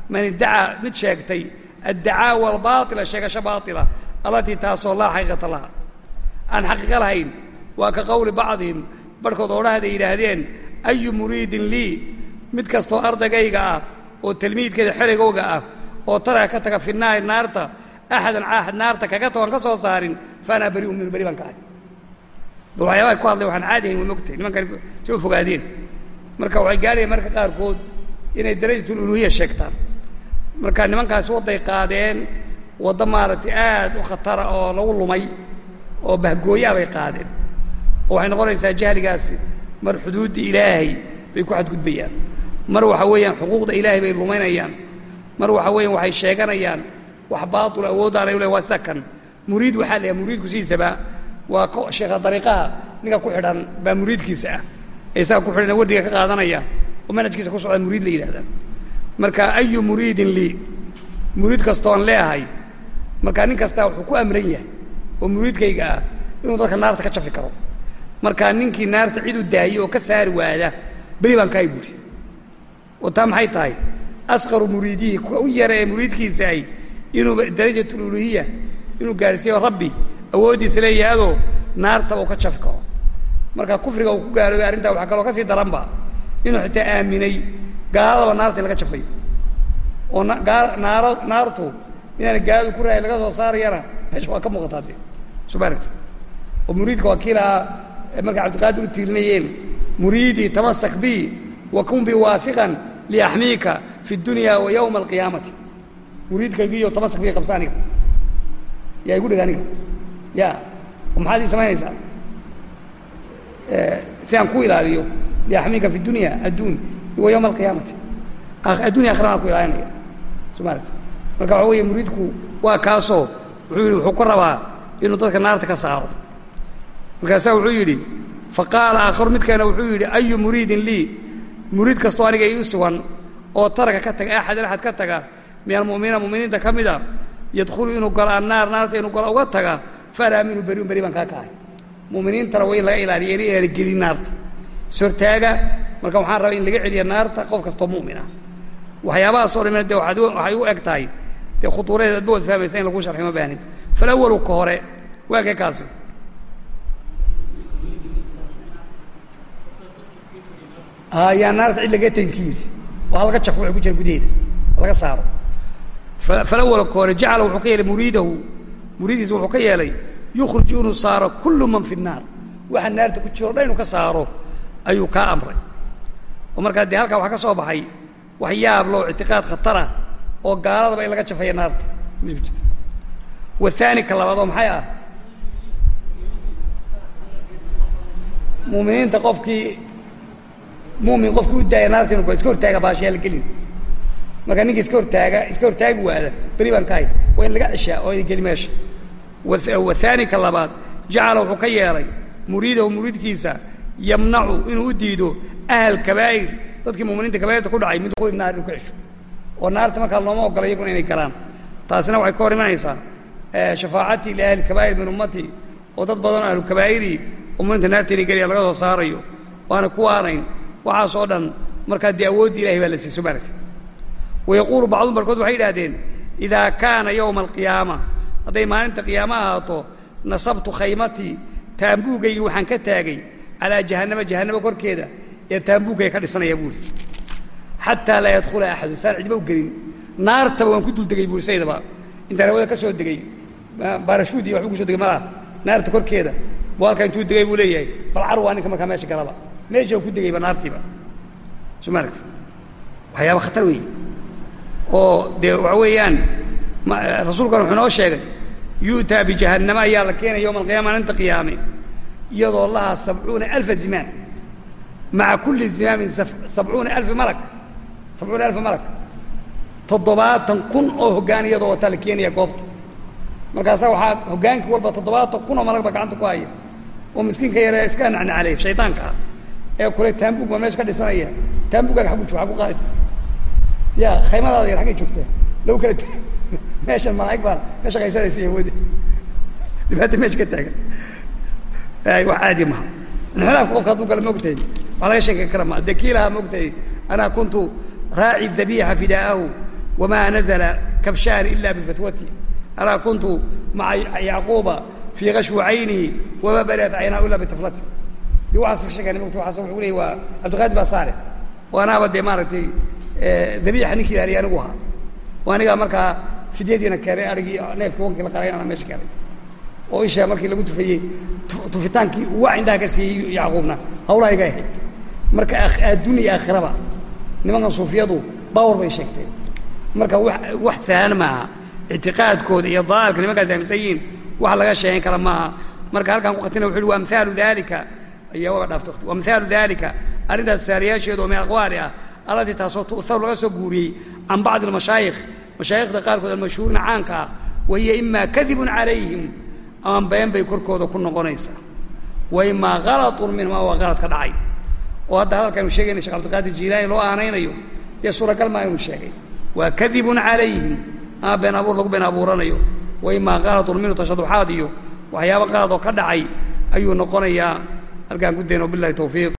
man iddacaa mid sheegtay addacaawa albaaطila sheegasho baaطila allatii taasoo laa xaqiiqata laha aan xaqiiqo lahayn waa ka qowli bacdihim barhkood oodhahday yidhaahdeen ayu muriidin lii? Mid kastoo ardaygayga ah oo tilmiidkeeda xerigowga ah oo taraga ka taga finaari naarta axadan caahad naarta kaga tagoan ka soo saarin faanaa bariu minu beri baan ka bal waxyaabaha ku hadlay waxaan caadi hayn waa si u fogaadeen. Marka waxay gaadhayeen marka qaarkood inay darajatululuhiya sheegtaan. Marka nimankaasi wadday qaadeen waddo maaragtay aad u khatara oo lagu lumay oo bahgooyaa bay qaadeen. Oo waxay noqonaysaa jahligaasi mar xuduudda ilaahay bay ku xadgudbayaan. Mar waxa weeyaan xuquuqda ilaahay bay lumaynayaan. Mar waxa weeyaan waxay sheeganayaan wax baatul awoodaan ay u leyn waa sida kan muriid waxaa layahay muriidku sidiisaba waa sheekha dariiqaha ninka ku xidhan baa muriidkiisa ah. Ee isaga ku xidhana wardiga ka qaadanaya oo manhajkiisa ku socda muriid la yidhahdaa marka ayu muriidin lii? Muriid kastoon leeahay markaa nin kastaa wuxuu ku amran yahay oo muriidkayga ah inuu dadka naarta ka jafi karo. Markaa ninkii naarta cid u daayey oo ka saari waada beri baan kaay buuri. Oo taa maxay tahay? Asqaru muriidihi kuwa u yara ee muriidkiisaahy inuu darajat uluhiya inuu gaadhsiiyo rabbi awooddiisa leeyahadoo naartaba uu ka jafi karo marka kufriga uu ku gaaloobay arrintaa waxaa kaloo ka sii daranba inuu xitaa aaminay gaaladaba naarta in laga jafayo oo gaa naaro naartu inaana gaaladu ku rahay laga soo saarayana meesha waa ka muuqataa de soo ma aragtid oo muriidka waa kii lahaa markay cabdiqaadir u tiirinayeen muriidii tamasak bi wa kun bi waahiqan liaxmiika fi اdunya wa ywma alqiyaamati. Muriidkaygiiyo tamasak bi qabsa yaa igu dhega ya maxaad ii samaynaysaa? Si aan ku ilaaliyo liaxmiika fi dunya adduun wa ywma alqiyaamati addunya akhirana aan ku ilaalinaya. Soo ma aragti marka waxa weeye muriidku waa kaasoo wuxuu yidhi wuxuu ka rabaa inuu dadka naarta ka saaro. Markaasaa wuxuu yidhi faqaala aakharu midkaana wuxuu yidhi ayu muriidin lii? Muriid kastoo aniga ii sugan oo taraka ka taga axadan axad ka taga min almu'miniina muminiinta ka mida yadkhulu inuu galo annaar naarta inuu galo uga taga faanaa minhu beriun beri baan kaa kahay. Muminiintana waa in laga ilaaliya ina inaana gelin naarta. Sortaaga marka waxaan rabaa in laga celiya naarta qof kastoo mu'mina waxyaabahaasoo dhamina de waxay u eg tahay dee khutuuradeed adba wad fahmaysa in lagu sharxi ma baahnid falawalu ka hore waa kee kaasi? Yaa naarta cid laga tankiiri oo halaga jafo waxay ku jira gudaheeda. Laga saaro. Falawala ka hore jacala wuxuu ka yeelay muriidahu muriidiisa wuxuu ka yeelay yukhriju inuu saaro kullu man fi الnaar waxa naarta ku jiro dhan inuu ka saaro ayuu kaa amray. Oo markaa dee halkaa waxaa ka soo baxay wax yaab loo ictiqaad khatara oo gaaladaba in laga jafaya naarta. Waani ka labaad oo maxay ah? Muminiinta qofkii mumin qofkii u daaya naarta inu iska hortaaga baashayaa la gelin marka ninka iska hortaaga iska hortaagi waada beri baan ka hay waa in laga ceshaa oo geli meesha. Waani labaad jacala wuxuu ka yeelay muriidahu muriidkiisa yamnacu inuu u diido ahl kabaa'ir. Dadkii muminiinta kabaa'irta ku dhacay min dukuuli naar inuu ka cesho oo naarta markaa looma ogola iyaguna inay galaan. Taasina waxay ka hor imanaysaa shafaacatii liahli kabaa'ir min ummatii oo dad badan ahlu kabaa'iri muminiinta naarta inay gelaya laga saarayo. Waana ku waanayn waxaasoo dhan markaa dee awooddii ilahay baa la siiyey soo maaragti wayaquulu bacduhum barkood waxay idhahdeen idaa kaana yowma alqiyaama hadday maalinta qiyaamo ahaato nasabtu khaymatii taambuugaygii waxaan ka taagay calaa jahannama jahannama korkeeda ee taambuugaya ka dhisanaya buuri xataa laa yadkhula axadu saan cidba u gelin naartaba waan ku duldegay buuri saydaba intaan hawada ka soo degay baarashuud iyo waxbuu ku so degay malaha naarta korkeeda buu halkaa intuu degay buu leeyahay bal carwaa ninka markaa meesha galaba meesha ku degayba naartiiba soo oo dee waxa weeyaan rasuulkan wuxuu noo sheegay yu'taa bijahannama ayaa la keenaya yowma alqiyama maalinta qiyaame iyadoo lahaa sabcuuna alfa zimaam maca kulli zimaamin sabcuuna alfa malak sabcuuna alfa malak toddobaatan kun oo hoggaan iyadoo wataa la keenaya goobta. Markaasaa waxaa hoggaankii walba toddobaatan kun oo malag gacanta ku haya oo miskiinka yare iska nacnacalay shaydaanka ah ee kule taambug baa meesha ka dhisanaya taambugaaga aggu jooga aggu qaadita ya khaymadaada yar xaggay joogtaa lagu kala meeshan malaa'ig baa ka shaqaysanaysa iyo wadi dhibaata meesha ka taagan wax caadi maha inxilaafka qofka hadduu gala maogtahay wax laga sheekay kara ma dee kii lahaa maogtahay anaa kuntu raaci dabiixa fidaa'ahu wamaa nazala kabshaani ila bifatwati anaa kuntu maca yacquuba fii kashwi caynihi wamaa bariat caynaahu ila bitaflati dii waxaas ka sheekayna mogta waxaas wuxuu leeyay waa cabdiqaadir baa saare oo anaaba dee maaragtay dabiixa ninkii ilaaliya anigu ahaa. Oo anigaa markaa fidyadiina keenay arigii neefkii wankii la qalay anaa meesha keenay oo isha markii lagu tufayey tufitaankii uwa indhaha ka siiyey yacquubna hawlaa iga ahayd. Marka adduun iyo aakhiraba nimankan suufiyadu bawar bay sheegteen. Marka wa wax sahlan maaha. Ictiqaadkooda iyo dalaalka nimankaas aaminsan yihiin wax laga sheegan kara maaha. Marka halkaan ku khatina wuxu uhi wa amhaalu dalika ayaa waga dhaafta waqti. Wa amhaalu dalika arrintaas tusaalayaasheedu oo min aqwaali ah allatii taasoo tu'haru laga soo guuriyey can bacdi almashaayikh. Mashaayikhda qaarkood almashhuurina caanka ah wa hiya imaa kadibun calayhim ama been bay korkooda ku noqonaysaa wa imaa halatun minhum ama waa halad ka dhacay. Oo hadda hadalkaanu sheegayna shekh abdiqaadir jiilaani loo aanaynayo dee suuragal maa inuu sheegay. Waa kadibun calayhim ama been abuur lagu been abuuranayo. Wa imaa halatun minhu tashaduxaad iyo waxyaaba qalad oo ka dhacay ayuu noqonayaa. Halkaan ku dayno bilahi tawfiiq